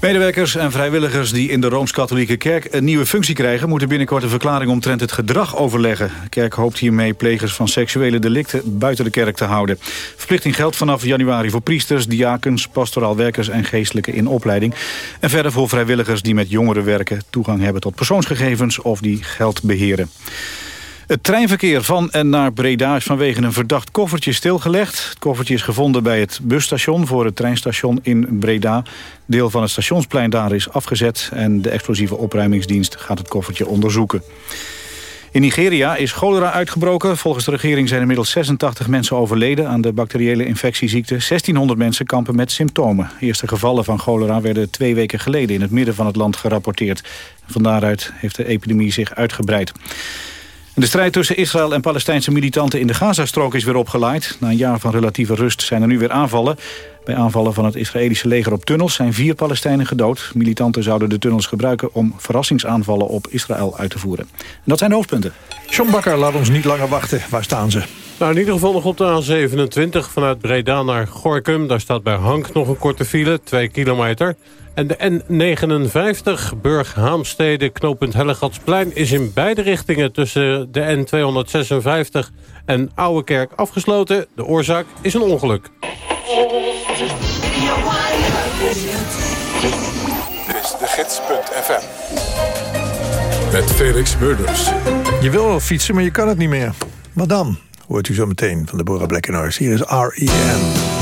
Medewerkers en vrijwilligers die in de Rooms-Katholieke Kerk een nieuwe functie krijgen... moeten binnenkort een verklaring omtrent het gedrag overleggen. De kerk hoopt hiermee plegers van seksuele delicten buiten de kerk te houden. Verplichting geldt vanaf januari voor priesters, diakens, pastoraal werkers en geestelijken in opleiding. En verder voor vrijwilligers die met jongeren werken, toegang hebben tot persoonsgegevens of die geld beheren. Het treinverkeer van en naar Breda is vanwege een verdacht koffertje stilgelegd. Het koffertje is gevonden bij het busstation voor het treinstation in Breda. Deel van het stationsplein daar is afgezet... en de explosieve opruimingsdienst gaat het koffertje onderzoeken. In Nigeria is cholera uitgebroken. Volgens de regering zijn inmiddels 86 mensen overleden aan de bacteriële infectieziekte. 1600 mensen kampen met symptomen. eerste gevallen van cholera werden twee weken geleden in het midden van het land gerapporteerd. Van daaruit heeft de epidemie zich uitgebreid. De strijd tussen Israël en Palestijnse militanten in de Gazastrook is weer opgeleid. Na een jaar van relatieve rust zijn er nu weer aanvallen. Bij aanvallen van het Israëlische leger op tunnels zijn vier Palestijnen gedood. Militanten zouden de tunnels gebruiken om verrassingsaanvallen op Israël uit te voeren. En dat zijn de hoofdpunten. John Bakker, laat ons niet langer wachten. Waar staan ze? Nou, in ieder geval nog op de A27 vanuit Breda naar Gorkum. Daar staat bij Hank nog een korte file, 2 kilometer. En de N59 Burg-Haamstede, knooppunt Hellegatsplein... is in beide richtingen tussen de N256 en Ouwekerk afgesloten. De oorzaak is een ongeluk. Dit is de gids.fm. Met Felix Murders. Je wil wel fietsen, maar je kan het niet meer. Wat dan? Hoort u zo meteen van de Bora Black Hier is R.E.N.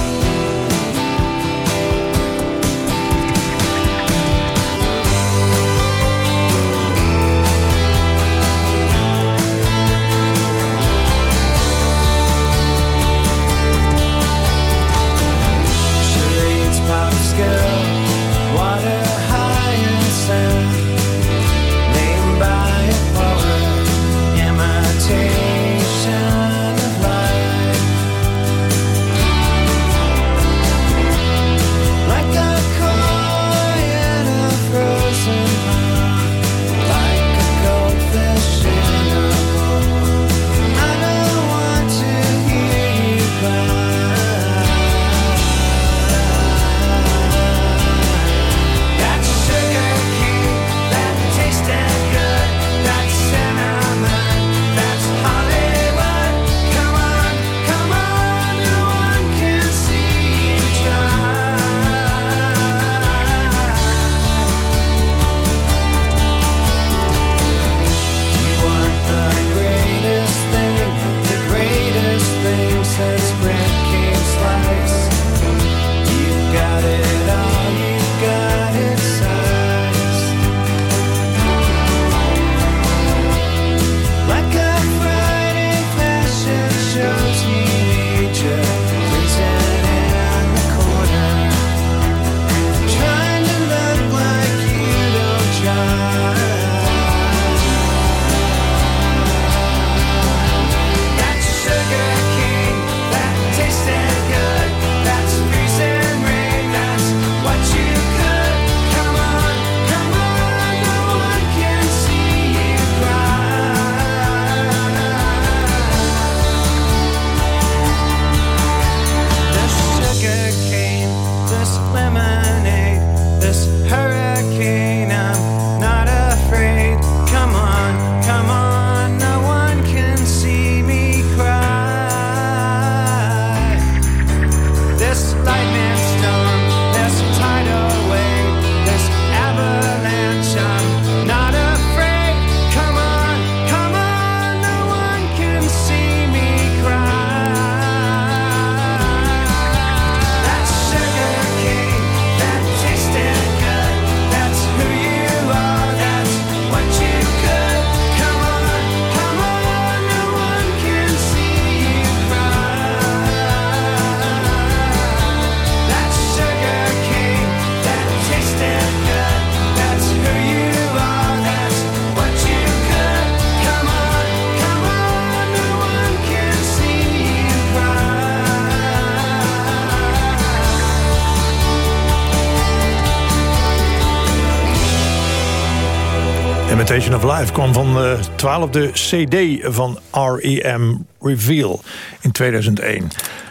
Of Life kwam van de 12e CD van R.E.M. Reveal in 2001.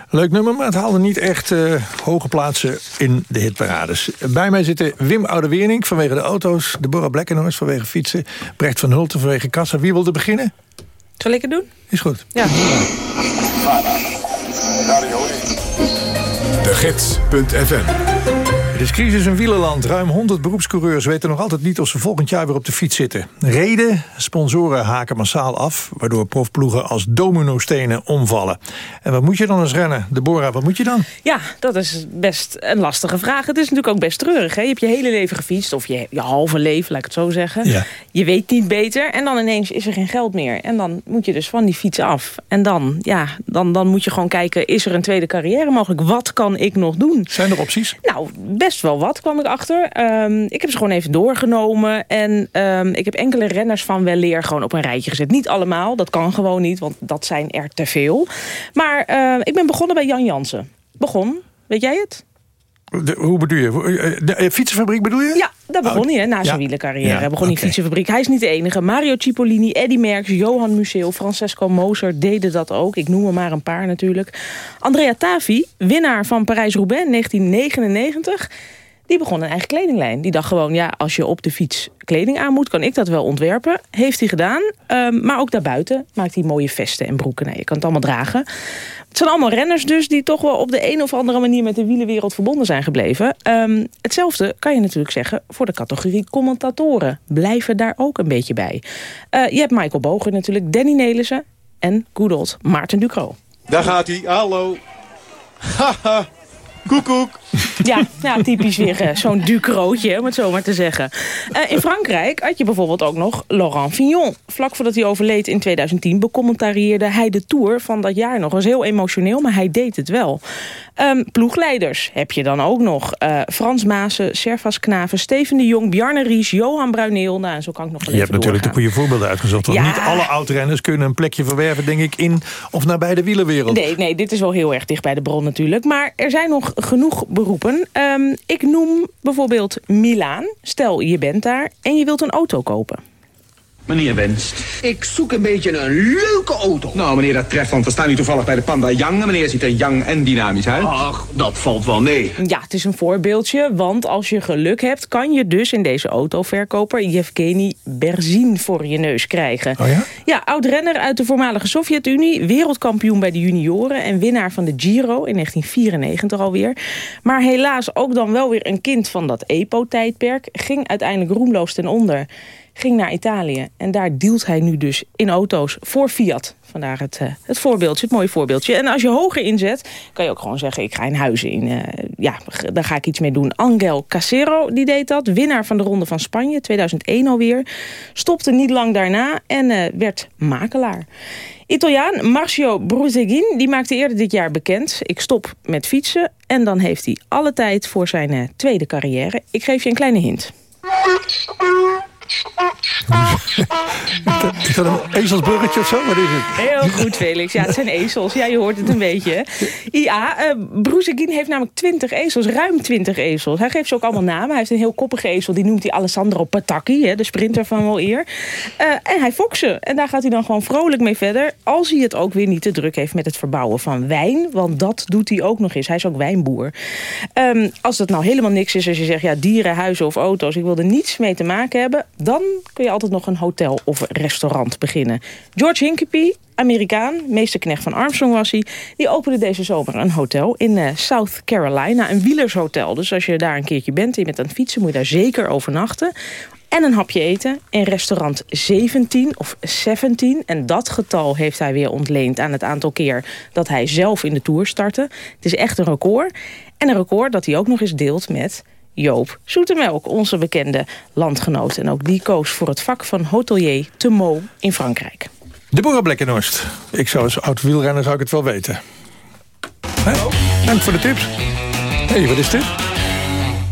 Leuk nummer, maar het haalde niet echt uh, hoge plaatsen in de hitparades. Bij mij zitten Wim Oudewiernink vanwege de auto's... Deborah Blekkenhorst vanwege fietsen... Brecht van Hulten vanwege kassa. Wie wilde beginnen? Zal ik het doen? Is goed. Ja. De Gids.fm het is crisis in wielerland. Ruim 100 beroepscoureurs weten nog altijd niet of ze volgend jaar weer op de fiets zitten. Reden? Sponsoren haken massaal af, waardoor profploegen als dominostenen omvallen. En wat moet je dan als rennen? Deborah, wat moet je dan? Ja, dat is best een lastige vraag. Het is natuurlijk ook best treurig. Hè? Je hebt je hele leven gefietst, of je, je halve leven, laat ik het zo zeggen. Ja. Je weet niet beter en dan ineens is er geen geld meer. En dan moet je dus van die fiets af. En dan, ja, dan, dan moet je gewoon kijken, is er een tweede carrière mogelijk? Wat kan ik nog doen? Zijn er opties? Nou, best best wel wat, kwam ik achter. Ehm, ik heb ze gewoon even doorgenomen. En um, ik heb enkele renners van Weleer gewoon op een rijtje gezet. Niet allemaal, dat kan gewoon niet, want dat zijn er te veel. Maar uh, ik ben begonnen bij Jan Jansen. Begon, weet jij het? De, hoe bedoel je? De, de, fietsenfabriek bedoel je? Ja, daar begon oh, hij, hè, na zijn wielencarrière. Ja, begon die fietsenfabriek. Hij is niet de enige. Mario Cipollini, Eddy Merckx, Johan Museo, Francesco Moser deden dat ook. Ik noem er maar een paar natuurlijk. Andrea Tavi, winnaar van Parijs-Roubaix 1999... Die begon een eigen kledinglijn. Die dacht gewoon, ja, als je op de fiets kleding aan moet... kan ik dat wel ontwerpen. Heeft hij gedaan. Um, maar ook daarbuiten maakt hij mooie vesten en broeken. Nou, je kan het allemaal dragen. Het zijn allemaal renners dus die toch wel op de een of andere manier... met de wielenwereld verbonden zijn gebleven. Um, hetzelfde kan je natuurlijk zeggen voor de categorie commentatoren. Blijven daar ook een beetje bij. Uh, je hebt Michael Boger natuurlijk, Danny Nelissen... en good Maarten Ducro. Daar gaat hij, hallo. Haha. Koekoek. Ja, ja typisch weer uh, zo'n ducrootje, om het zo maar te zeggen. Uh, in Frankrijk had je bijvoorbeeld ook nog Laurent Fignon. Vlak voordat hij overleed in 2010 becommentarieerde hij de Tour van dat jaar nog. Dat was heel emotioneel, maar hij deed het wel. Um, ploegleiders heb je dan ook nog. Uh, Frans Maassen, Servas Knaven, Steven de Jong, Bjarne Ries, Johan Bruineel. Nou, zo kan ik nog Je hebt natuurlijk de goede voorbeelden uitgezocht. Want ja. niet alle oudrenners kunnen een plekje verwerven, denk ik, in of nabij de wielerwereld. Nee, nee, dit is wel heel erg dicht bij de bron natuurlijk. Maar er zijn nog genoeg beroepen. Um, ik noem bijvoorbeeld Milaan. Stel, je bent daar en je wilt een auto kopen. Meneer wenst. Ik zoek een beetje een leuke auto. Nou, meneer, dat treft, want we staan nu toevallig bij de Panda Yang. Meneer ziet er jong en dynamisch uit. Ach, dat valt wel mee. Ja, het is een voorbeeldje, want als je geluk hebt... kan je dus in deze autoverkoper Yevgeny Berzin voor je neus krijgen. Oh ja? Ja, oud-renner uit de voormalige Sovjet-Unie... wereldkampioen bij de junioren en winnaar van de Giro in 1994 alweer. Maar helaas ook dan wel weer een kind van dat EPO-tijdperk... ging uiteindelijk roemloos ten onder ging naar Italië. En daar dealt hij nu dus in auto's voor Fiat. Vandaar het, uh, het voorbeeldje, het mooie voorbeeldje. En als je hoger inzet, kan je ook gewoon zeggen... ik ga in huizen in. Uh, ja, daar ga ik iets mee doen. Angel Casero, die deed dat. Winnaar van de Ronde van Spanje, 2001 alweer. Stopte niet lang daarna en uh, werd makelaar. Italiaan Marcio Bruzeghin, die maakte eerder dit jaar bekend... ik stop met fietsen en dan heeft hij alle tijd voor zijn tweede carrière. Ik geef je een kleine hint. Is dat een ezelsburgertje of zo? Wat is het? Heel goed, Felix. Ja, het zijn ezels. Ja, je hoort het een beetje. Ja, uh, heeft namelijk 20 ezels. Ruim 20 ezels. Hij geeft ze ook allemaal namen. Hij heeft een heel koppige ezel. Die noemt hij Alessandro Patacchi. Hè, de sprinter van wel eer. Uh, en hij fokt ze. En daar gaat hij dan gewoon vrolijk mee verder. Als hij het ook weer niet te druk heeft met het verbouwen van wijn. Want dat doet hij ook nog eens. Hij is ook wijnboer. Um, als dat nou helemaal niks is. Als je zegt, ja, dieren, huizen of auto's. Ik wil er niets mee te maken hebben dan kun je altijd nog een hotel of restaurant beginnen. George Hinkepie, Amerikaan, meesterknecht van Armstrong was hij... die opende deze zomer een hotel in uh, South Carolina, een wielershotel. Dus als je daar een keertje bent en je bent aan het fietsen... moet je daar zeker overnachten. En een hapje eten in restaurant 17 of 17. En dat getal heeft hij weer ontleend aan het aantal keer... dat hij zelf in de Tour startte. Het is echt een record. En een record dat hij ook nog eens deelt met Joop Zoetemelk, onze bekende landgenoot. En ook die koos voor het vak van hotelier te Meaux in Frankrijk. De Blekkenhorst. Ik zou als oud wielrenner zou ik het wel weten. Dank voor de tips. Hey, wat is dit?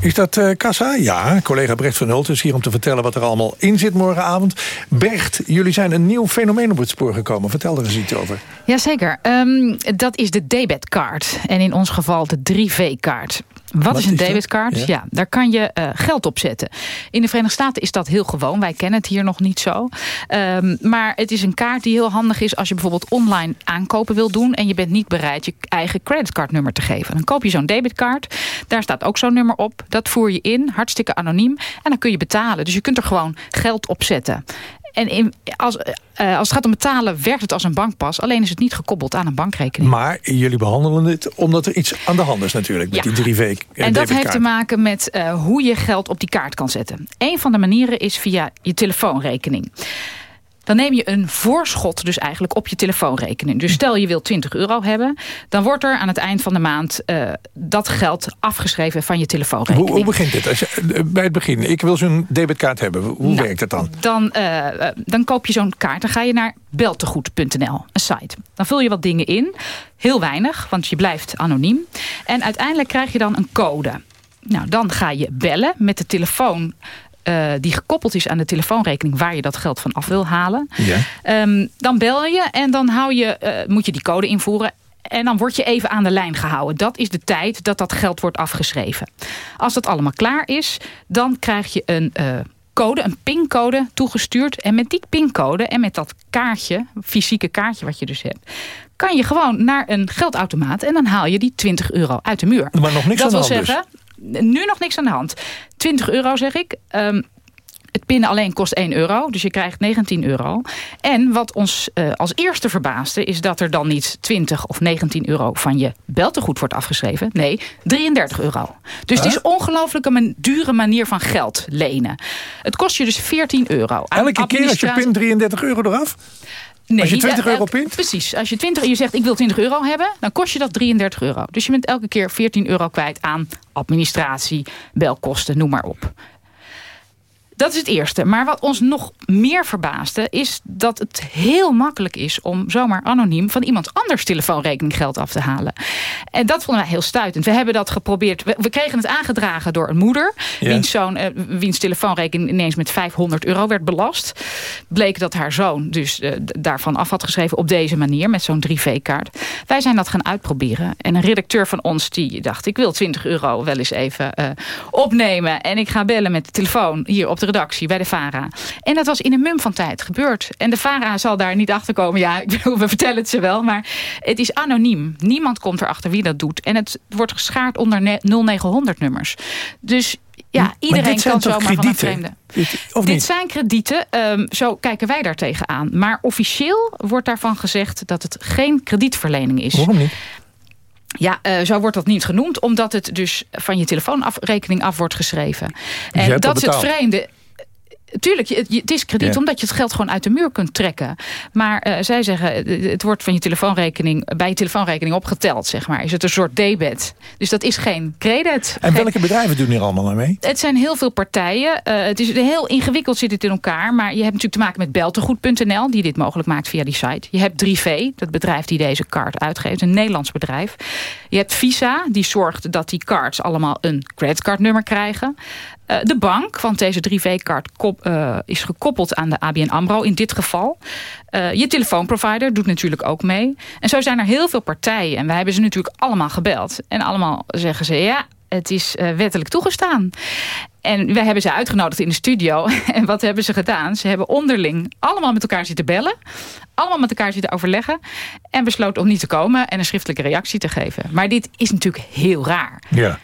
Is dat uh, kassa? Ja, collega Brecht van Hulten is hier om te vertellen wat er allemaal in zit morgenavond. Brecht, jullie zijn een nieuw fenomeen op het spoor gekomen. Vertel er eens iets over. Jazeker, um, dat is de debetkaart. En in ons geval de 3V-kaart. Wat, is een debitcard? Ja. daar kan je uh, geld op zetten. In de Verenigde Staten is dat heel gewoon. Wij kennen het hier nog niet zo. Um, maar het is een kaart die heel handig is als je bijvoorbeeld online aankopen wil doen en je bent niet bereid je eigen creditcardnummer te geven. Dan koop je zo'n debitcard. Daar staat ook zo'n nummer op. Dat voer je in, hartstikke anoniem. En dan kun je betalen. Dus je kunt er gewoon geld op zetten. En in, als, uh, als het gaat om betalen, werkt het als een bankpas. Alleen is het niet gekoppeld aan een bankrekening. Maar jullie behandelen het omdat er iets aan de hand is natuurlijk. Met ja. die drie weken. En dat heeft te maken met uh, hoe je geld op die kaart kan zetten. Een van de manieren is via je telefoonrekening dan neem je een voorschot dus eigenlijk op je telefoonrekening. Dus stel je wil 20 euro hebben, dan wordt er aan het eind van de maand uh, dat geld afgeschreven van je telefoonrekening. Hoe, hoe begint dit? Als je, uh, bij het begin, ik wil zo'n debitkaart hebben. Hoe nou, werkt dat dan? Dan, uh, dan koop je zo'n kaart, dan ga je naar beltegoed.nl, een site. Dan vul je wat dingen in, heel weinig, want je blijft anoniem. En uiteindelijk krijg je dan een code. Nou, dan ga je bellen met de telefoon uh, die gekoppeld is aan de telefoonrekening... waar je dat geld van af wil halen. Ja. Um, dan bel je en dan hou je, uh, moet je die code invoeren... En dan word je even aan de lijn gehouden. Dat is de tijd dat dat geld wordt afgeschreven. Als dat allemaal klaar is, dan krijg je een uh, code, een pincode toegestuurd. En met die pincode en met dat kaartje, fysieke kaartje wat je dus hebt... kan je gewoon naar een geldautomaat en dan haal je die 20 euro uit de muur. Maar nog niks dat aan de wil hand zeggen, nu nog niks aan de hand. 20 euro zeg ik. Um, het pinnen alleen kost 1 euro, dus je krijgt 19 euro. En wat ons uh, als eerste verbaasde... is dat er dan niet 20 of 19 euro van je beltegoed wordt afgeschreven. Nee, 33 euro. Dus huh? het is ongelooflijk een dure manier van geld lenen. Het kost je dus 14 euro. Elke keer als je pint 33 euro eraf? Nee, als je 20 uh, euro pint? Precies. Als je, 20, je zegt ik wil 20 euro hebben, dan kost je dat 33 euro. Dus je bent elke keer 14 euro kwijt aan administratie, belkosten, noem maar op. Dat is het eerste. Maar wat ons nog meer verbaasde... is dat het heel makkelijk is om zomaar anoniem... van iemand anders telefoonrekening geld af te halen. En dat vonden wij heel stuitend. We hebben dat geprobeerd. We, we kregen het aangedragen door een moeder... Ja. Wiens, zoon, uh, wiens telefoonrekening ineens met 500 euro werd belast. Bleek dat haar zoon dus uh, daarvan af had geschreven... op deze manier, met zo'n 3V-kaart. Wij zijn dat gaan uitproberen. En een redacteur van ons die dacht... ik wil 20 euro wel eens even uh, opnemen... en ik ga bellen met de telefoon hier op de redactie bij de VARA. En dat was in een mum van tijd gebeurd. En de VARA zal daar niet achter komen. Ja, ik bedoel, we vertellen het ze wel. Maar het is anoniem. Niemand komt erachter wie dat doet. En het wordt geschaard onder 0900 nummers. Dus ja, iedereen kan zomaar van een vreemde. Of dit niet? zijn kredieten. Um, zo kijken wij daar tegenaan. Maar officieel wordt daarvan gezegd dat het geen kredietverlening is. Waarom niet? Ja, uh, zo wordt dat niet genoemd. Omdat het dus van je telefoonrekening af wordt geschreven. Dus en dat is het vreemde. Tuurlijk, het is krediet Ja. omdat je het geld gewoon uit de muur kunt trekken. Maar uh, zij zeggen, eh, het wordt van je telefoonrekening, bij je telefoonrekening opgeteld, zeg maar. Is het een soort debet. Dus dat is geen credit. En welke bedrijven doen hier allemaal aan mee? het zijn heel veel partijen. Uh, het is heel ingewikkeld zit het in elkaar. Maar je hebt natuurlijk te maken met beltegoed.nl... die dit mogelijk maakt via die site. Je hebt 3V, dat bedrijf die deze kaart uitgeeft. Een Nederlands bedrijf. Je hebt Visa, die zorgt dat die cards allemaal een creditcardnummer krijgen. Uh, de bank, want deze 3V-kaart uh, is gekoppeld aan de ABN AMRO in dit geval. Uh, je telefoonprovider doet natuurlijk ook mee. En zo zijn er heel veel partijen. En wij hebben ze natuurlijk allemaal gebeld. En allemaal zeggen ze, ja, het is uh, wettelijk toegestaan. En wij hebben ze uitgenodigd in de studio. En wat hebben ze gedaan? Ze hebben onderling allemaal met elkaar zitten bellen. Allemaal met elkaar zitten overleggen. En besloten om niet te komen en een schriftelijke reactie te geven. Maar dit is natuurlijk heel raar. Ja.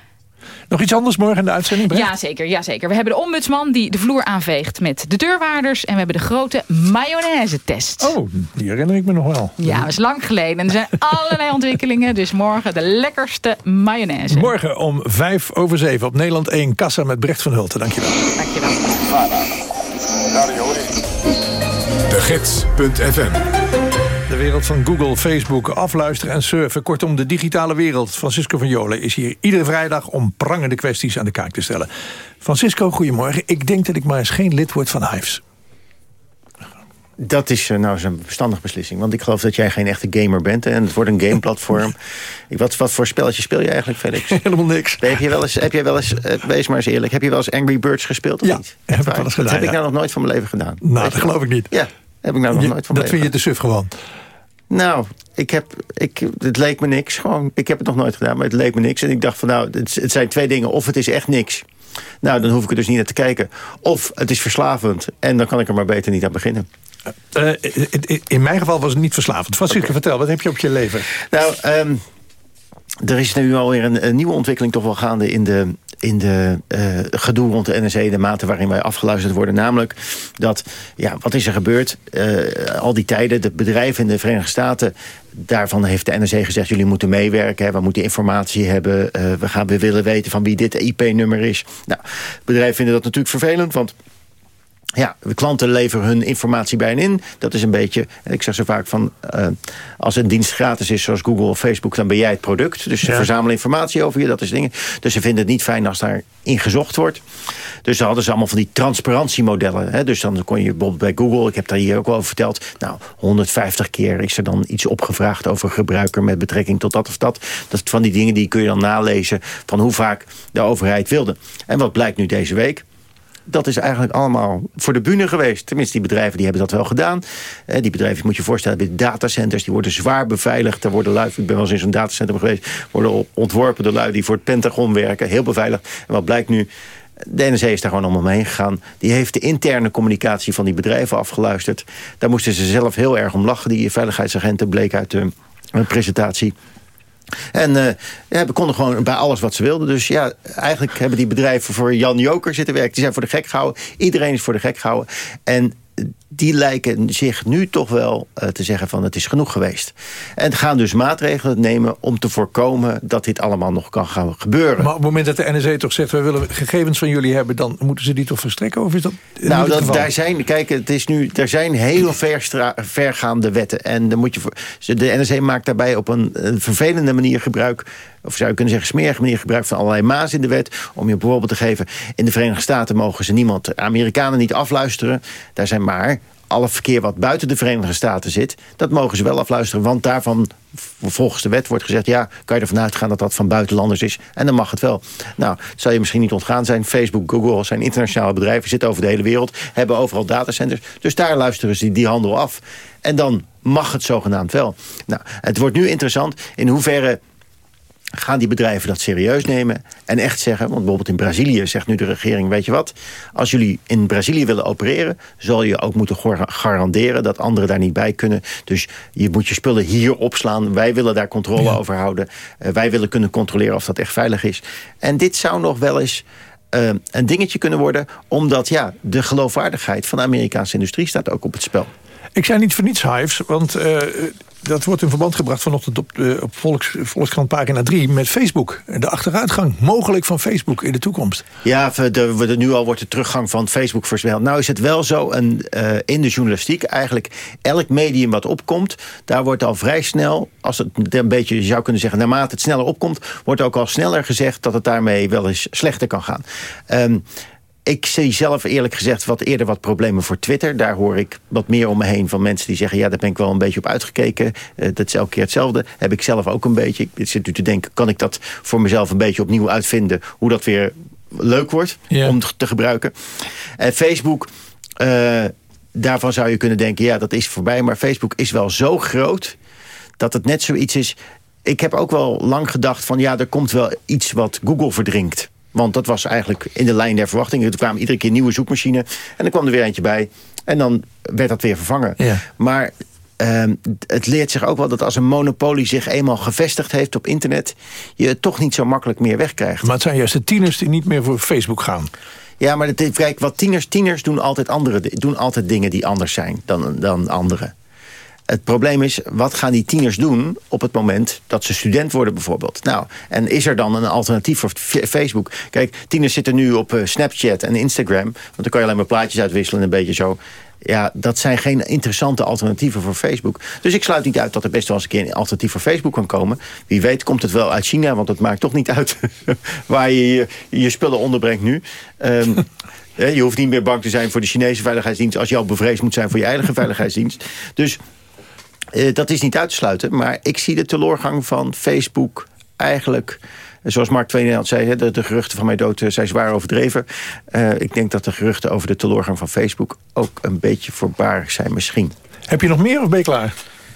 Nog iets anders morgen in de uitzending? Ja, zeker, ja, zeker. We hebben de ombudsman die de vloer aanveegt met de deurwaarders. En we hebben de grote mayonaise-test. Oh, die herinner ik me nog wel. Ja, dat is lang geleden. En er zijn allerlei ontwikkelingen. Dus morgen de lekkerste mayonaise. Morgen om vijf over zeven op Nederland 1. Kassa met Brecht van Hulten. Dankjewel. Dankjewel. De Gids.fm wereld van Google, Facebook, afluisteren en surfen. Kortom, de digitale wereld. Francisco van Jolen is hier iedere vrijdag om prangende kwesties aan de kaak te stellen. Francisco, goedemorgen. Ik denk dat ik maar eens geen lid word van Hives. Dat is uh, nou een verstandige beslissing. Want ik geloof dat jij geen echte gamer bent. En het wordt een gameplatform. wat, wat voor spelletje speel je eigenlijk, Felix? Helemaal niks. Heb je wel eens, heb je wel eens uh, wees maar eens eerlijk... heb je wel eens Angry Birds gespeeld of ja, niet? heb ik wel eens gedaan, Dat heb ja. ik nou nog nooit van mijn leven gedaan. Nou, dat geloof ik niet. Ja, heb ik nou nog Je- nooit van dat mijn vind je leven te suf gewoon. Nou, ik heb, ik, het leek me niks. Gewoon, ik heb het nog nooit gedaan, maar het leek me niks. En ik dacht van nou, het, het zijn twee dingen. Of het is echt niks. Nou, dan hoef ik er dus niet naar te kijken. Of het is verslavend. En dan kan ik er maar beter niet aan beginnen. Eh, in- in mijn geval was het niet verslavend. Francisco, vertel, wat heb je op je lever? Nou, ehm, er is nu alweer een, een nieuwe ontwikkeling toch wel gaande in de, in de eh, gedoe rond de NSE, de mate waarin wij afgeluisterd worden. Namelijk dat, ja, wat is er gebeurd? Eh, al die tijden, de bedrijven in de Verenigde Staten, daarvan heeft de NSE gezegd, jullie moeten meewerken, hè, we moeten informatie hebben, eh, we, gaan, we willen weten van wie dit IP-nummer is. Nou, bedrijven vinden dat natuurlijk vervelend, want ja, de klanten leveren hun informatie bij hen in. Dat is een beetje, ik zeg zo vaak van... eh, als een dienst gratis is, zoals Google of Facebook... dan ben jij het product. Dus ze Ja. verzamelen informatie over je, dat is dingen. Dus ze vinden het niet fijn als daarin gezocht wordt. Dus dan hadden ze allemaal van die transparantiemodellen. Hè? Dus dan kon je bijvoorbeeld bij Google... ik heb daar hier ook wel over verteld... nou, 150 keer is er dan iets opgevraagd over gebruiker... met betrekking tot dat of dat. Dat van die dingen die kun je dan nalezen... van hoe vaak de overheid wilde. En wat blijkt nu deze week? Dat is eigenlijk allemaal voor de bühne geweest. Tenminste, die bedrijven die hebben dat wel gedaan. Eh, die bedrijven, moet je voorstellen, hebben datacenters... die worden zwaar beveiligd. Er worden lui, ik ben wel eens in zo'n datacenter geweest... worden ontworpen door lui die voor het Pentagon werken. Heel beveiligd. En wat blijkt nu... De NSA is daar gewoon allemaal mee gegaan. Die heeft de interne communicatie van die bedrijven afgeluisterd. Daar moesten ze zelf heel erg om lachen. Die veiligheidsagenten bleek uit de presentatie. En eh, ja, we konden gewoon bij alles wat ze wilden. Dus ja, eigenlijk hebben die bedrijven voor Jan Joker zitten werken. Die zijn voor de gek gehouden. Iedereen is voor de gek gehouden. En die lijken zich nu toch wel eh, te zeggen van het is genoeg geweest. En gaan dus maatregelen nemen om te voorkomen dat dit allemaal nog kan gaan gebeuren. Maar op het moment dat de NSE toch zegt... wij willen gegevens van jullie hebben... dan moeten ze die toch verstrekken? Of is dat Nou, dat, daar zijn, kijk, het is nu, er zijn heel verstra- vergaande wetten. En dan moet je voor, de NSC maakt daarbij op een, een vervelende manier gebruik... of zou je kunnen zeggen smerige manier gebruik van allerlei maas in de wet... om je bijvoorbeeld te geven, in de Verenigde Staten mogen ze niemand... Amerikanen niet afluisteren. Daar zijn maar alle verkeer wat buiten de Verenigde Staten zit... dat mogen ze wel afluisteren, want daarvan volgens de wet wordt gezegd... ja, kan je ervan uitgaan dat dat van buitenlanders is. En dan mag het wel. Nou, het zal je misschien niet ontgaan zijn. Facebook, Google zijn internationale bedrijven, zitten over de hele wereld... hebben overal datacenters. Dus daar luisteren ze die handel af. En dan mag het zogenaamd wel. Nou, het wordt nu interessant in hoeverre gaan die bedrijven dat serieus nemen en echt zeggen... want bijvoorbeeld in Brazilië zegt nu de regering... weet je wat, als jullie in Brazilië willen opereren... zal je ook moeten garanderen dat anderen daar niet bij kunnen. Dus je moet je spullen hier opslaan. Wij willen daar controle over houden. Eh, wij willen kunnen controleren of dat echt veilig is. En dit zou nog wel eens... eh, een dingetje kunnen worden, omdat ja, de geloofwaardigheid van de Amerikaanse industrie staat ook op het spel. Ik zei niet voor niets Hives, want eh, dat wordt in verband gebracht vanochtend op, eh, op Volks, Volkskrant pagina 3 met Facebook. De achteruitgang mogelijk van Facebook in de toekomst. Ja, nu al wordt de teruggang van Facebook voorspeld. Nou is het wel zo, een, eh, in de journalistiek eigenlijk elk medium wat opkomt... daar wordt al vrij snel, als het een beetje, je zou kunnen zeggen... naarmate het sneller opkomt, wordt ook al sneller gezegd... dat het daarmee wel eens slechter kan gaan. Ehm, ik zie zelf eerlijk gezegd wat eerder wat problemen voor Twitter. Daar hoor ik wat meer om me heen van mensen die zeggen... ja, daar ben ik wel een beetje op uitgekeken. Eh, dat is elke keer hetzelfde. Heb ik zelf ook een beetje. Ik zit nu te denken, kan ik dat voor mezelf een beetje opnieuw uitvinden... hoe dat weer leuk wordt om te gebruiken. En Facebook... eh, daarvan zou je kunnen denken, ja, dat is voorbij. Maar Facebook is wel zo groot dat het net zoiets is... Ik heb ook wel lang gedacht van, ja, er komt wel iets wat Google verdrinkt. Want dat was eigenlijk in de lijn der verwachtingen. Er kwamen iedere keer nieuwe zoekmachine. En dan kwam er weer eentje bij. En dan werd dat weer vervangen. Maar ehm, het leert zich ook wel dat als een monopolie zich eenmaal gevestigd heeft op internet... je het toch niet zo makkelijk meer wegkrijgt. Maar het zijn juist de tieners die niet meer voor Facebook gaan. Ja, maar kijk, wat tieners, tieners doen altijd, andere, doen altijd dingen die anders zijn dan, dan anderen. Het probleem is, wat gaan die tieners doen op het moment dat ze student worden bijvoorbeeld? Nou, en is er dan een alternatief voor Facebook? Kijk, tieners zitten nu op eh, Snapchat en Instagram. Want dan kan je alleen maar plaatjes uitwisselen en een beetje zo. Ja, dat zijn geen interessante alternatieven voor Facebook. Dus ik sluit niet uit dat er best wel eens een keer een alternatief voor Facebook kan komen. Wie weet komt het wel uit China, want het maakt toch niet uit waar je je, je spullen onderbrengt nu. Ehm, Je hoeft niet meer bang te zijn voor de Chinese veiligheidsdienst... als je al bevreesd moet zijn voor je eigen veiligheidsdienst. Dus eh, dat is niet uit te sluiten. Maar ik zie de teleurgang van Facebook eigenlijk... eh, Zoals Mark Twain al zei, de, de geruchten van mijn dood eh, zijn zwaar overdreven. Ik denk dat de geruchten over de teleurgang van Facebook... ook een beetje voorbarig zijn misschien. Heb je nog meer of ben je klaar?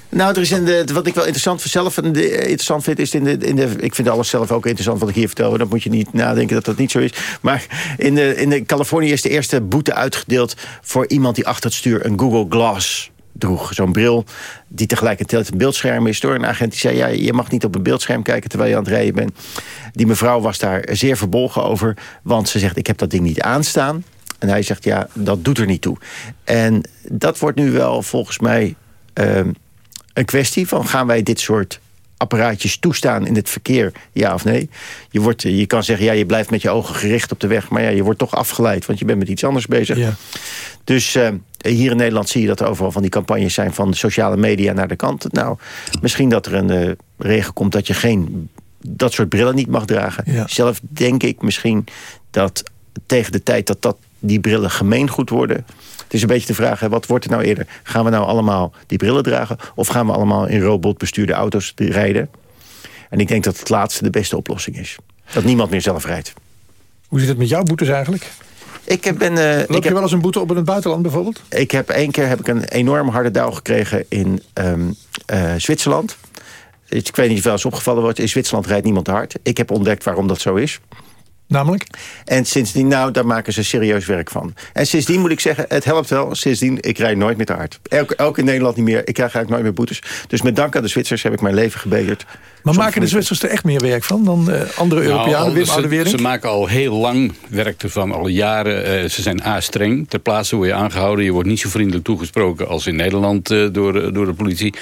Nou, er is in de, wat ik wel interessant zelf interessant vind, is in de, in de. Ik vind alles zelf ook interessant wat ik hier vertel. Dan moet je niet nadenken dat dat niet zo is. Maar in, de, in de Californië is de eerste boete uitgedeeld voor iemand die achter het stuur een Google Glass droeg. Zo'n bril die tegelijkertijd een beeldscherm is. Door een agent die zei, ja, je mag niet op een beeldscherm kijken terwijl je aan het rijden bent. Die mevrouw was daar zeer verbolgen over. Want ze zegt, ik heb dat ding niet aanstaan. En hij zegt, ja, dat doet er niet toe. En dat wordt nu wel volgens mij ehm, een kwestie van... gaan wij dit soort apparaatjes toestaan in het verkeer, ja of nee? Je, wordt, je kan zeggen, ja, je blijft met je ogen gericht op de weg... maar ja, je wordt toch afgeleid, want je bent met iets anders bezig. Dus eh, hier in Nederland zie je dat er overal van die campagnes zijn... van sociale media naar de kant. Nou, misschien dat er een eh, regel komt dat je geen dat soort brillen niet mag dragen. Zelf denk ik misschien dat tegen de tijd dat, dat die brillen gemeengoed worden... Het is een beetje de vraag, hè, wat wordt er nou eerder? Gaan we nou allemaal die brillen dragen... of gaan we allemaal in robotbestuurde auto's rijden? En ik denk dat het laatste de beste oplossing is. Dat niemand meer zelf rijdt. Hoe zit het met jouw boetes eigenlijk? Ik heb, ben, eh, Loop ik je heb, wel eens een boete op in het buitenland bijvoorbeeld? ik heb één keer heb ik een enorm harde dauw gekregen in ehm, eh, Zwitserland. Ik weet niet of wel eens opgevallen wordt. In Zwitserland rijdt niemand te hard. Ik heb ontdekt waarom dat zo is. Namelijk? En sindsdien, nou, daar maken ze serieus werk van. En sindsdien moet ik zeggen, het helpt wel. Sindsdien, ik rijd nooit meer te hard. Elk, elk in Nederland niet meer. Ik krijg eigenlijk nooit meer boetes. Dus met dank aan de Zwitsers heb ik mijn leven gebeterd. Maar maken de Zwitsers er echt meer werk van dan eh, andere Europeanen? Nou, Wim ze, ze maken al heel lang werk ervan, al jaren. Eh, ze zijn A, streng. Ter plaatse word je aangehouden. Je wordt niet zo vriendelijk toegesproken als in Nederland eh, door, door de politie.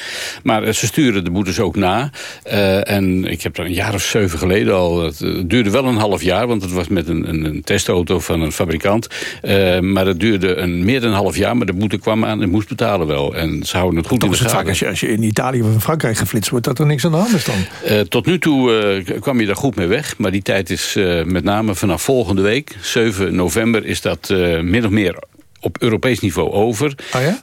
Maar ze sturen de boetes ook na. Eh, en ik heb er een jaar of zeven geleden al... Het duurde wel een half jaar, want het was met een, een, een testauto van een fabrikant. Eh, maar het duurde een, meer dan een half jaar. Maar de boete kwam aan en moest betalen wel. En ze houden het goed Toch in is de het vaak gaten. als je, als je in Italië of in Frankrijk geflitst wordt... dat er niks aan de hand is dan. Eh, tot nu toe eh, kwam je daar goed mee weg. Maar die tijd is eh, met name vanaf volgende week, 7 november, is dat min of meer op Europees niveau over.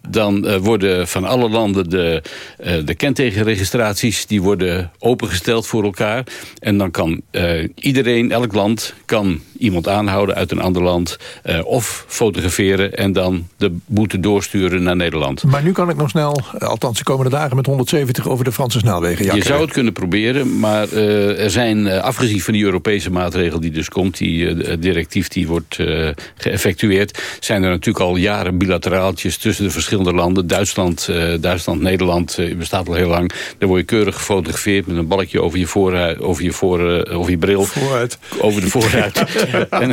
Dan eh, worden van alle landen de, eh, de kentekenregistraties... die worden opengesteld voor elkaar. En dan kan eh, iedereen, elk land, kan iemand aanhouden uit een ander land... of fotograferen en dan de boete doorsturen naar Nederland. Maar nu kan ik nog snel, althans de komende dagen... met 170 over de Franse snelwegen. Je zou het kunnen proberen, maar er zijn, afgezien van die Europese maatregel die dus komt, die directief die wordt geëffectueerd, zijn er natuurlijk al jaren bilateraaltjes tussen de verschillende landen. Duitsland, eh, Duitsland Nederland eh, bestaat al heel lang. Daar word je keurig gefotografeerd met een balkje over je, vooruit, over je, voor, eh, over je bril. Vooruit. Over de vooruit. en,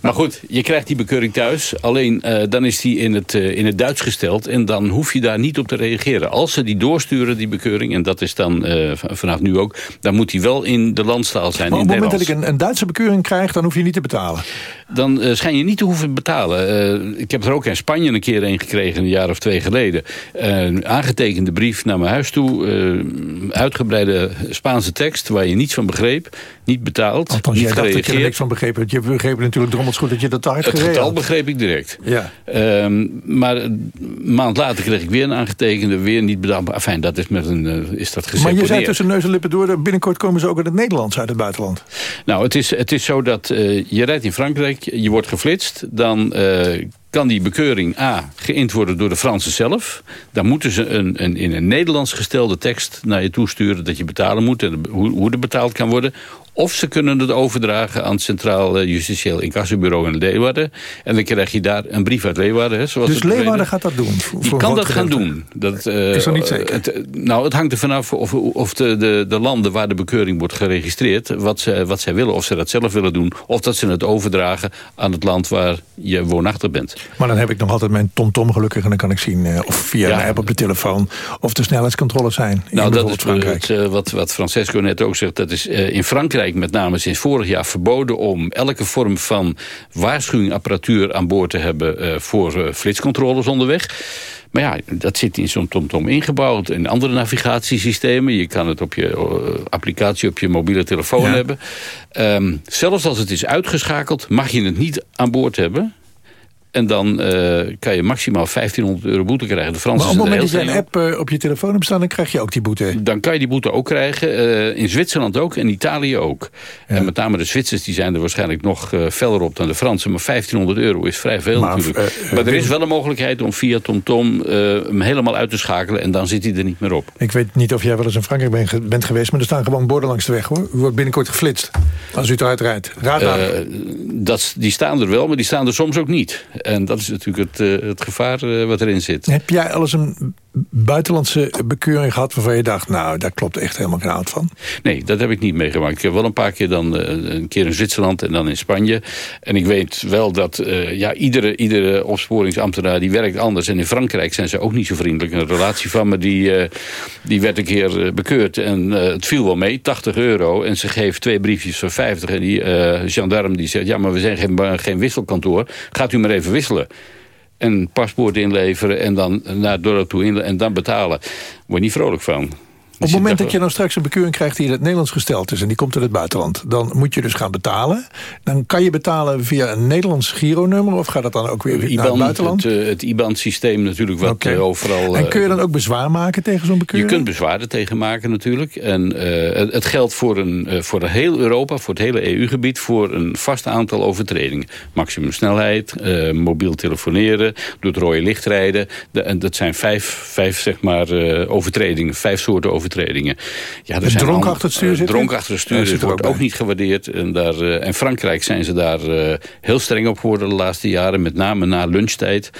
maar goed, je krijgt die bekeuring thuis. Alleen dan is die in het, in het Duits gesteld. En dan hoef je daar niet op te reageren. Als ze die doorsturen, die bekeuring. En dat is dan vanaf nu ook. Dan moet die wel in de landstaal zijn. Maar op het moment dat ik een, een Duitse bekeuring krijg... dan hoef je niet te betalen. Dan schijn je niet te hoeven betalen. Ik heb er ook in Spanje een keer een gekregen, een jaar of twee geleden. Eh, een aangetekende brief naar mijn huis toe. eh, uitgebreide Spaanse tekst waar je niets van begreep. Niet betaald, Althans, niet jij dacht dat je er gereageerd. niks van begrepen hebt. Je begreep natuurlijk drommels goed dat je dat te hard Het getal begreep ik direct. Ja. Ehm, maar een maand later kreeg ik weer een aangetekende, weer niet bedacht. Maar Fijn, dat is, met een, eh, is dat Maar je zei tussen neus en lippen door... binnenkort komen ze ook in het Nederlands uit het buitenland. Nou, het is, het is zo dat eh, je rijdt in Frankrijk, je wordt geflitst. Dan eh, kan die bekeuring A geïnd worden door de Fransen zelf. Dan moeten ze een, een, in een Nederlands gestelde tekst naar je toesturen... dat je betalen moet en hoe, hoe er betaald kan worden. Of ze kunnen het overdragen aan het Centraal eh, Justitieel Incassobureau in Leeuwarden. En dan krijg je daar een brief uit Leeuwarden. Hè, zoals Dus Leeuwarden gaat dat doen? voor- die kan dat gaan doen. Dat, eh, Is er niet zeker? Het, eh, nou, het hangt er vanaf of, of de, de, de landen waar de bekeuring wordt geregistreerd... Wat, ze, wat zij willen, of ze dat zelf willen doen... of dat ze het overdragen aan het land waar je woonachtig bent. Maar dan heb ik nog altijd mijn TomTom gelukkig... en dan kan ik zien of via Ja. een app op de telefoon... of de snelheidscontroles zijn. in Nou, dat is het, wat, wat Francesco net ook zegt. Dat is in Frankrijk met name sinds vorig jaar verboden... om elke vorm van waarschuwingapparatuur aan boord te hebben... eh, voor eh, flitscontroles onderweg. Maar ja, dat zit in zo'n TomTom ingebouwd. In andere navigatiesystemen. Je kan het op je eh, applicatie op je mobiele telefoon hebben. Ehm, zelfs als het is uitgeschakeld, mag je het niet aan boord hebben. En dan eh, kan je maximaal 1500 euro boete krijgen. De Fransen maar op het moment dat je een app eh, op je telefoon hebt staan... dan krijg je ook die boete. dan kan je die boete ook krijgen. eh, in Zwitserland ook en Italië ook. En met name de Zwitsers die zijn er waarschijnlijk nog feller op dan de Fransen. Maar 1500 euro is vrij veel Maar, natuurlijk. maar er is wel een mogelijkheid om via TomTom hem helemaal uit te schakelen. En dan zit hij er niet meer op. Ik weet niet of jij wel eens in Frankrijk bent, ge- bent geweest... maar er staan gewoon borden langs de weg, hoor. U wordt binnenkort geflitst als u eruit rijdt. Eh, dat, die staan er wel, maar die staan er soms ook niet. En dat is natuurlijk het, eh, het gevaar eh, wat erin zit. Heb jij al eens een buitenlandse bekeuring gehad... waarvan je dacht, nou, daar klopt echt helemaal geen hout van? Nee, dat heb ik niet meegemaakt. Ik heb wel een paar keer dan eh, een keer in Zwitserland en dan in Spanje. En ik weet wel dat eh, ja, iedere, iedere opsporingsambtenaar die werkt anders. En in Frankrijk zijn ze ook niet zo vriendelijk. Een relatie van me die, eh, die werd een keer bekeurd en het viel wel mee, 80 euro. En ze geeft twee briefjes voor 50. En die gendarme die zegt, ja, maar we zijn geen, geen wisselkantoor. Gaat u maar even wisselen. Een paspoort inleveren en dan naar het dorp toe inleveren en dan betalen. Word je niet vrolijk van. Op het moment dat je nou straks een bekeuring krijgt die in het Nederlands gesteld is... en die komt uit het buitenland, dan moet je dus gaan betalen. Dan kan je betalen via een Nederlands gironummer... of gaat dat dan ook weer naar het buitenland? het, eh, het IBAN-systeem natuurlijk wat Oké. eh, overal... en eh, kun je dan ook bezwaar maken tegen zo'n Je bekeuring? kunt bezwaren tegen maken natuurlijk. En eh, het, geldt voor, een, eh, voor heel Europa, voor het hele EU-gebied... voor een vast aantal overtredingen. Maximum snelheid, eh, mobiel telefoneren, door het rode licht rijden. De- en dat zijn vijf, vijf zeg maar, eh, overtredingen, vijf soorten overtredingen. Ja, er zijn dronk achter het stuur eh, zitten? Dronk achter het stuur wordt ook niet gewaardeerd. En, daar, eh, en Frankrijk zijn ze daar eh, heel streng op geworden de laatste jaren. Met name na lunchtijd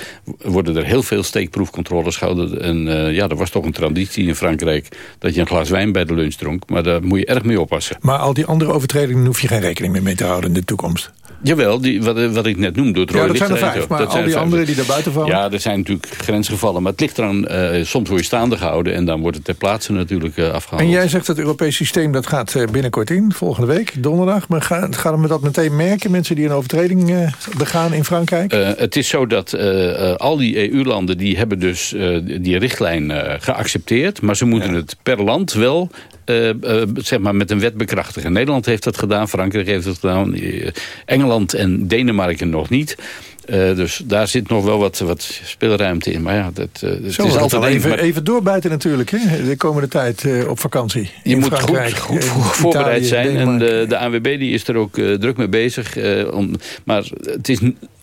worden er heel veel steekproefcontroles gehouden. En ja, er was toch een traditie in Frankrijk dat je een glas wijn bij de lunch dronk. Maar daar moet je erg mee oppassen. Maar al die andere overtredingen hoef je geen rekening meer mee te houden in de toekomst. Jawel, die, wat, wat ik net noemde, het Ja, dat zijn er vijf, maar Dat al zijn die er anderen die daar buiten vallen? Ja, er zijn natuurlijk grensgevallen. Maar het ligt eraan, eh, soms word je staande gehouden... en dan wordt het ter plaatse natuurlijk eh, afgehaald. En jij zegt dat het Europees systeem dat gaat eh, binnenkort in, volgende week, donderdag. Maar gaat gaan we dat meteen merken, mensen die een overtreding eh, begaan in Frankrijk? Eh, het is zo dat eh, eh, al die EU-landen die hebben dus eh, die richtlijn eh, geaccepteerd. Maar ze moeten het per land wel eh, eh, zeg maar met een wet bekrachtigen. Nederland heeft dat gedaan, Frankrijk heeft dat gedaan. eh, Engeland en Denemarken nog niet. Eh, dus daar zit nog wel wat, wat speelruimte in. Maar ja, dat, eh, het Zo, is altijd even... maar- even doorbijten natuurlijk, hè, de komende tijd eh, op vakantie. Je moet goed, Frankrijk, goed voorbereid Italië, zijn. En de, de ANWB die is er ook druk mee bezig. om, maar het is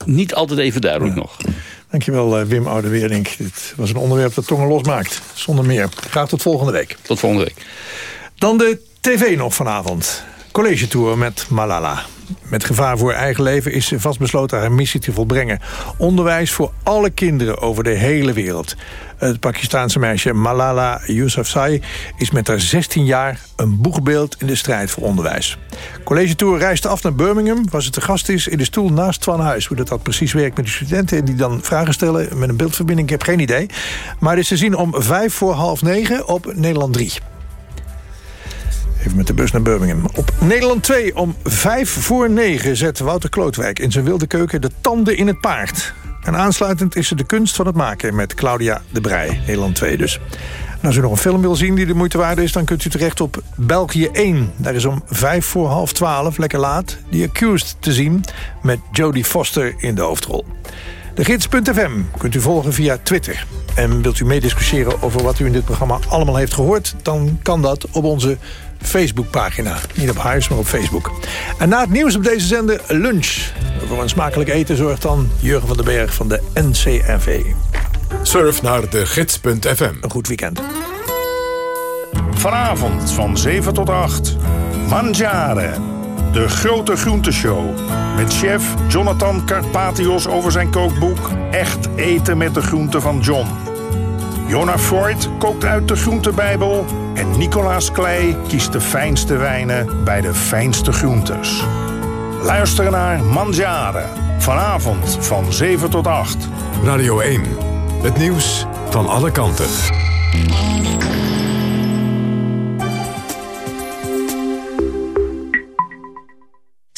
niet altijd even duidelijk nog. Dankjewel Wim Oudewerink. Dit was een onderwerp dat tongen losmaakt. Zonder meer. Graag tot volgende week. Tot volgende week. Dan de tv nog vanavond. College Tour met Malala. Met gevaar voor eigen leven is ze vastbesloten haar missie te volbrengen. Onderwijs voor alle kinderen over de hele wereld. Het Pakistaanse meisje Malala Yousafzai is met haar 16 jaar een boegbeeld in de strijd voor onderwijs. College Tour reisde af naar Birmingham, waar ze te gast is in de stoel naast Twan Huis. Hoe dat, dat precies werkt met de studenten die dan vragen stellen met een beeldverbinding, ik heb geen idee. Maar het is te zien om vijf voor half negen op Nederland 3. Even met de bus naar Birmingham. Op Nederland 2 om 5 voor 9 zet Wouter Klootwijk in zijn wilde keuken de tanden in het paard. En aansluitend is er de kunst van het maken met Claudia de Brij. Nederland 2 dus. Als u nog een film wil zien die de moeite waard is... dan kunt u terecht op België 1. Daar is om 5 voor half 12, lekker laat, The Accused te zien... met Jodie Foster in de hoofdrol. De gids.fm kunt u volgen via Twitter. En wilt u meediscussiëren over wat u in dit programma allemaal heeft gehoord... dan kan dat op onze Facebookpagina. Niet op Huis, maar op Facebook. En na het nieuws op deze zender lunch. Voor een smakelijk eten zorgt dan Jurgen van den Berg van de NCRV. Surf naar de gids.fm. Een goed weekend. Vanavond van 7 tot 8. Mangiare. De grote groenteshow. Met chef Jonathan Carpatios over zijn kookboek Echt eten met de groenten van John. Jonah Freud kookt uit de groentebijbel. En Nicolaas Klei kiest de fijnste wijnen bij de fijnste groentes. Luister naar Mangiare. Vanavond van 7 tot 8. Radio 1. Het nieuws van alle kanten.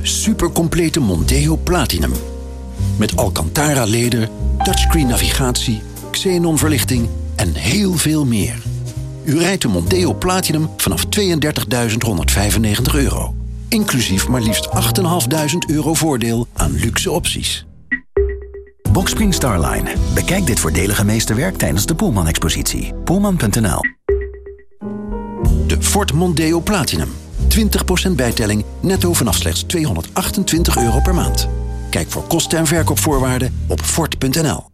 de supercomplete Monteo Platinum. Met Alcantara-leder, touchscreen navigatie, xenon-verlichting en heel veel meer. U rijdt de Monteo Platinum vanaf 32.195 euro. Inclusief maar liefst 8.500 euro voordeel aan luxe opties. Boxspring Starline. Bekijk dit voordelige meesterwerk tijdens de Poelman-expositie. Poelman.nl De Ford Mondeo Platinum. 20% bijtelling, netto vanaf slechts 228 euro per maand. Kijk voor kosten en verkoopvoorwaarden op Ford.nl.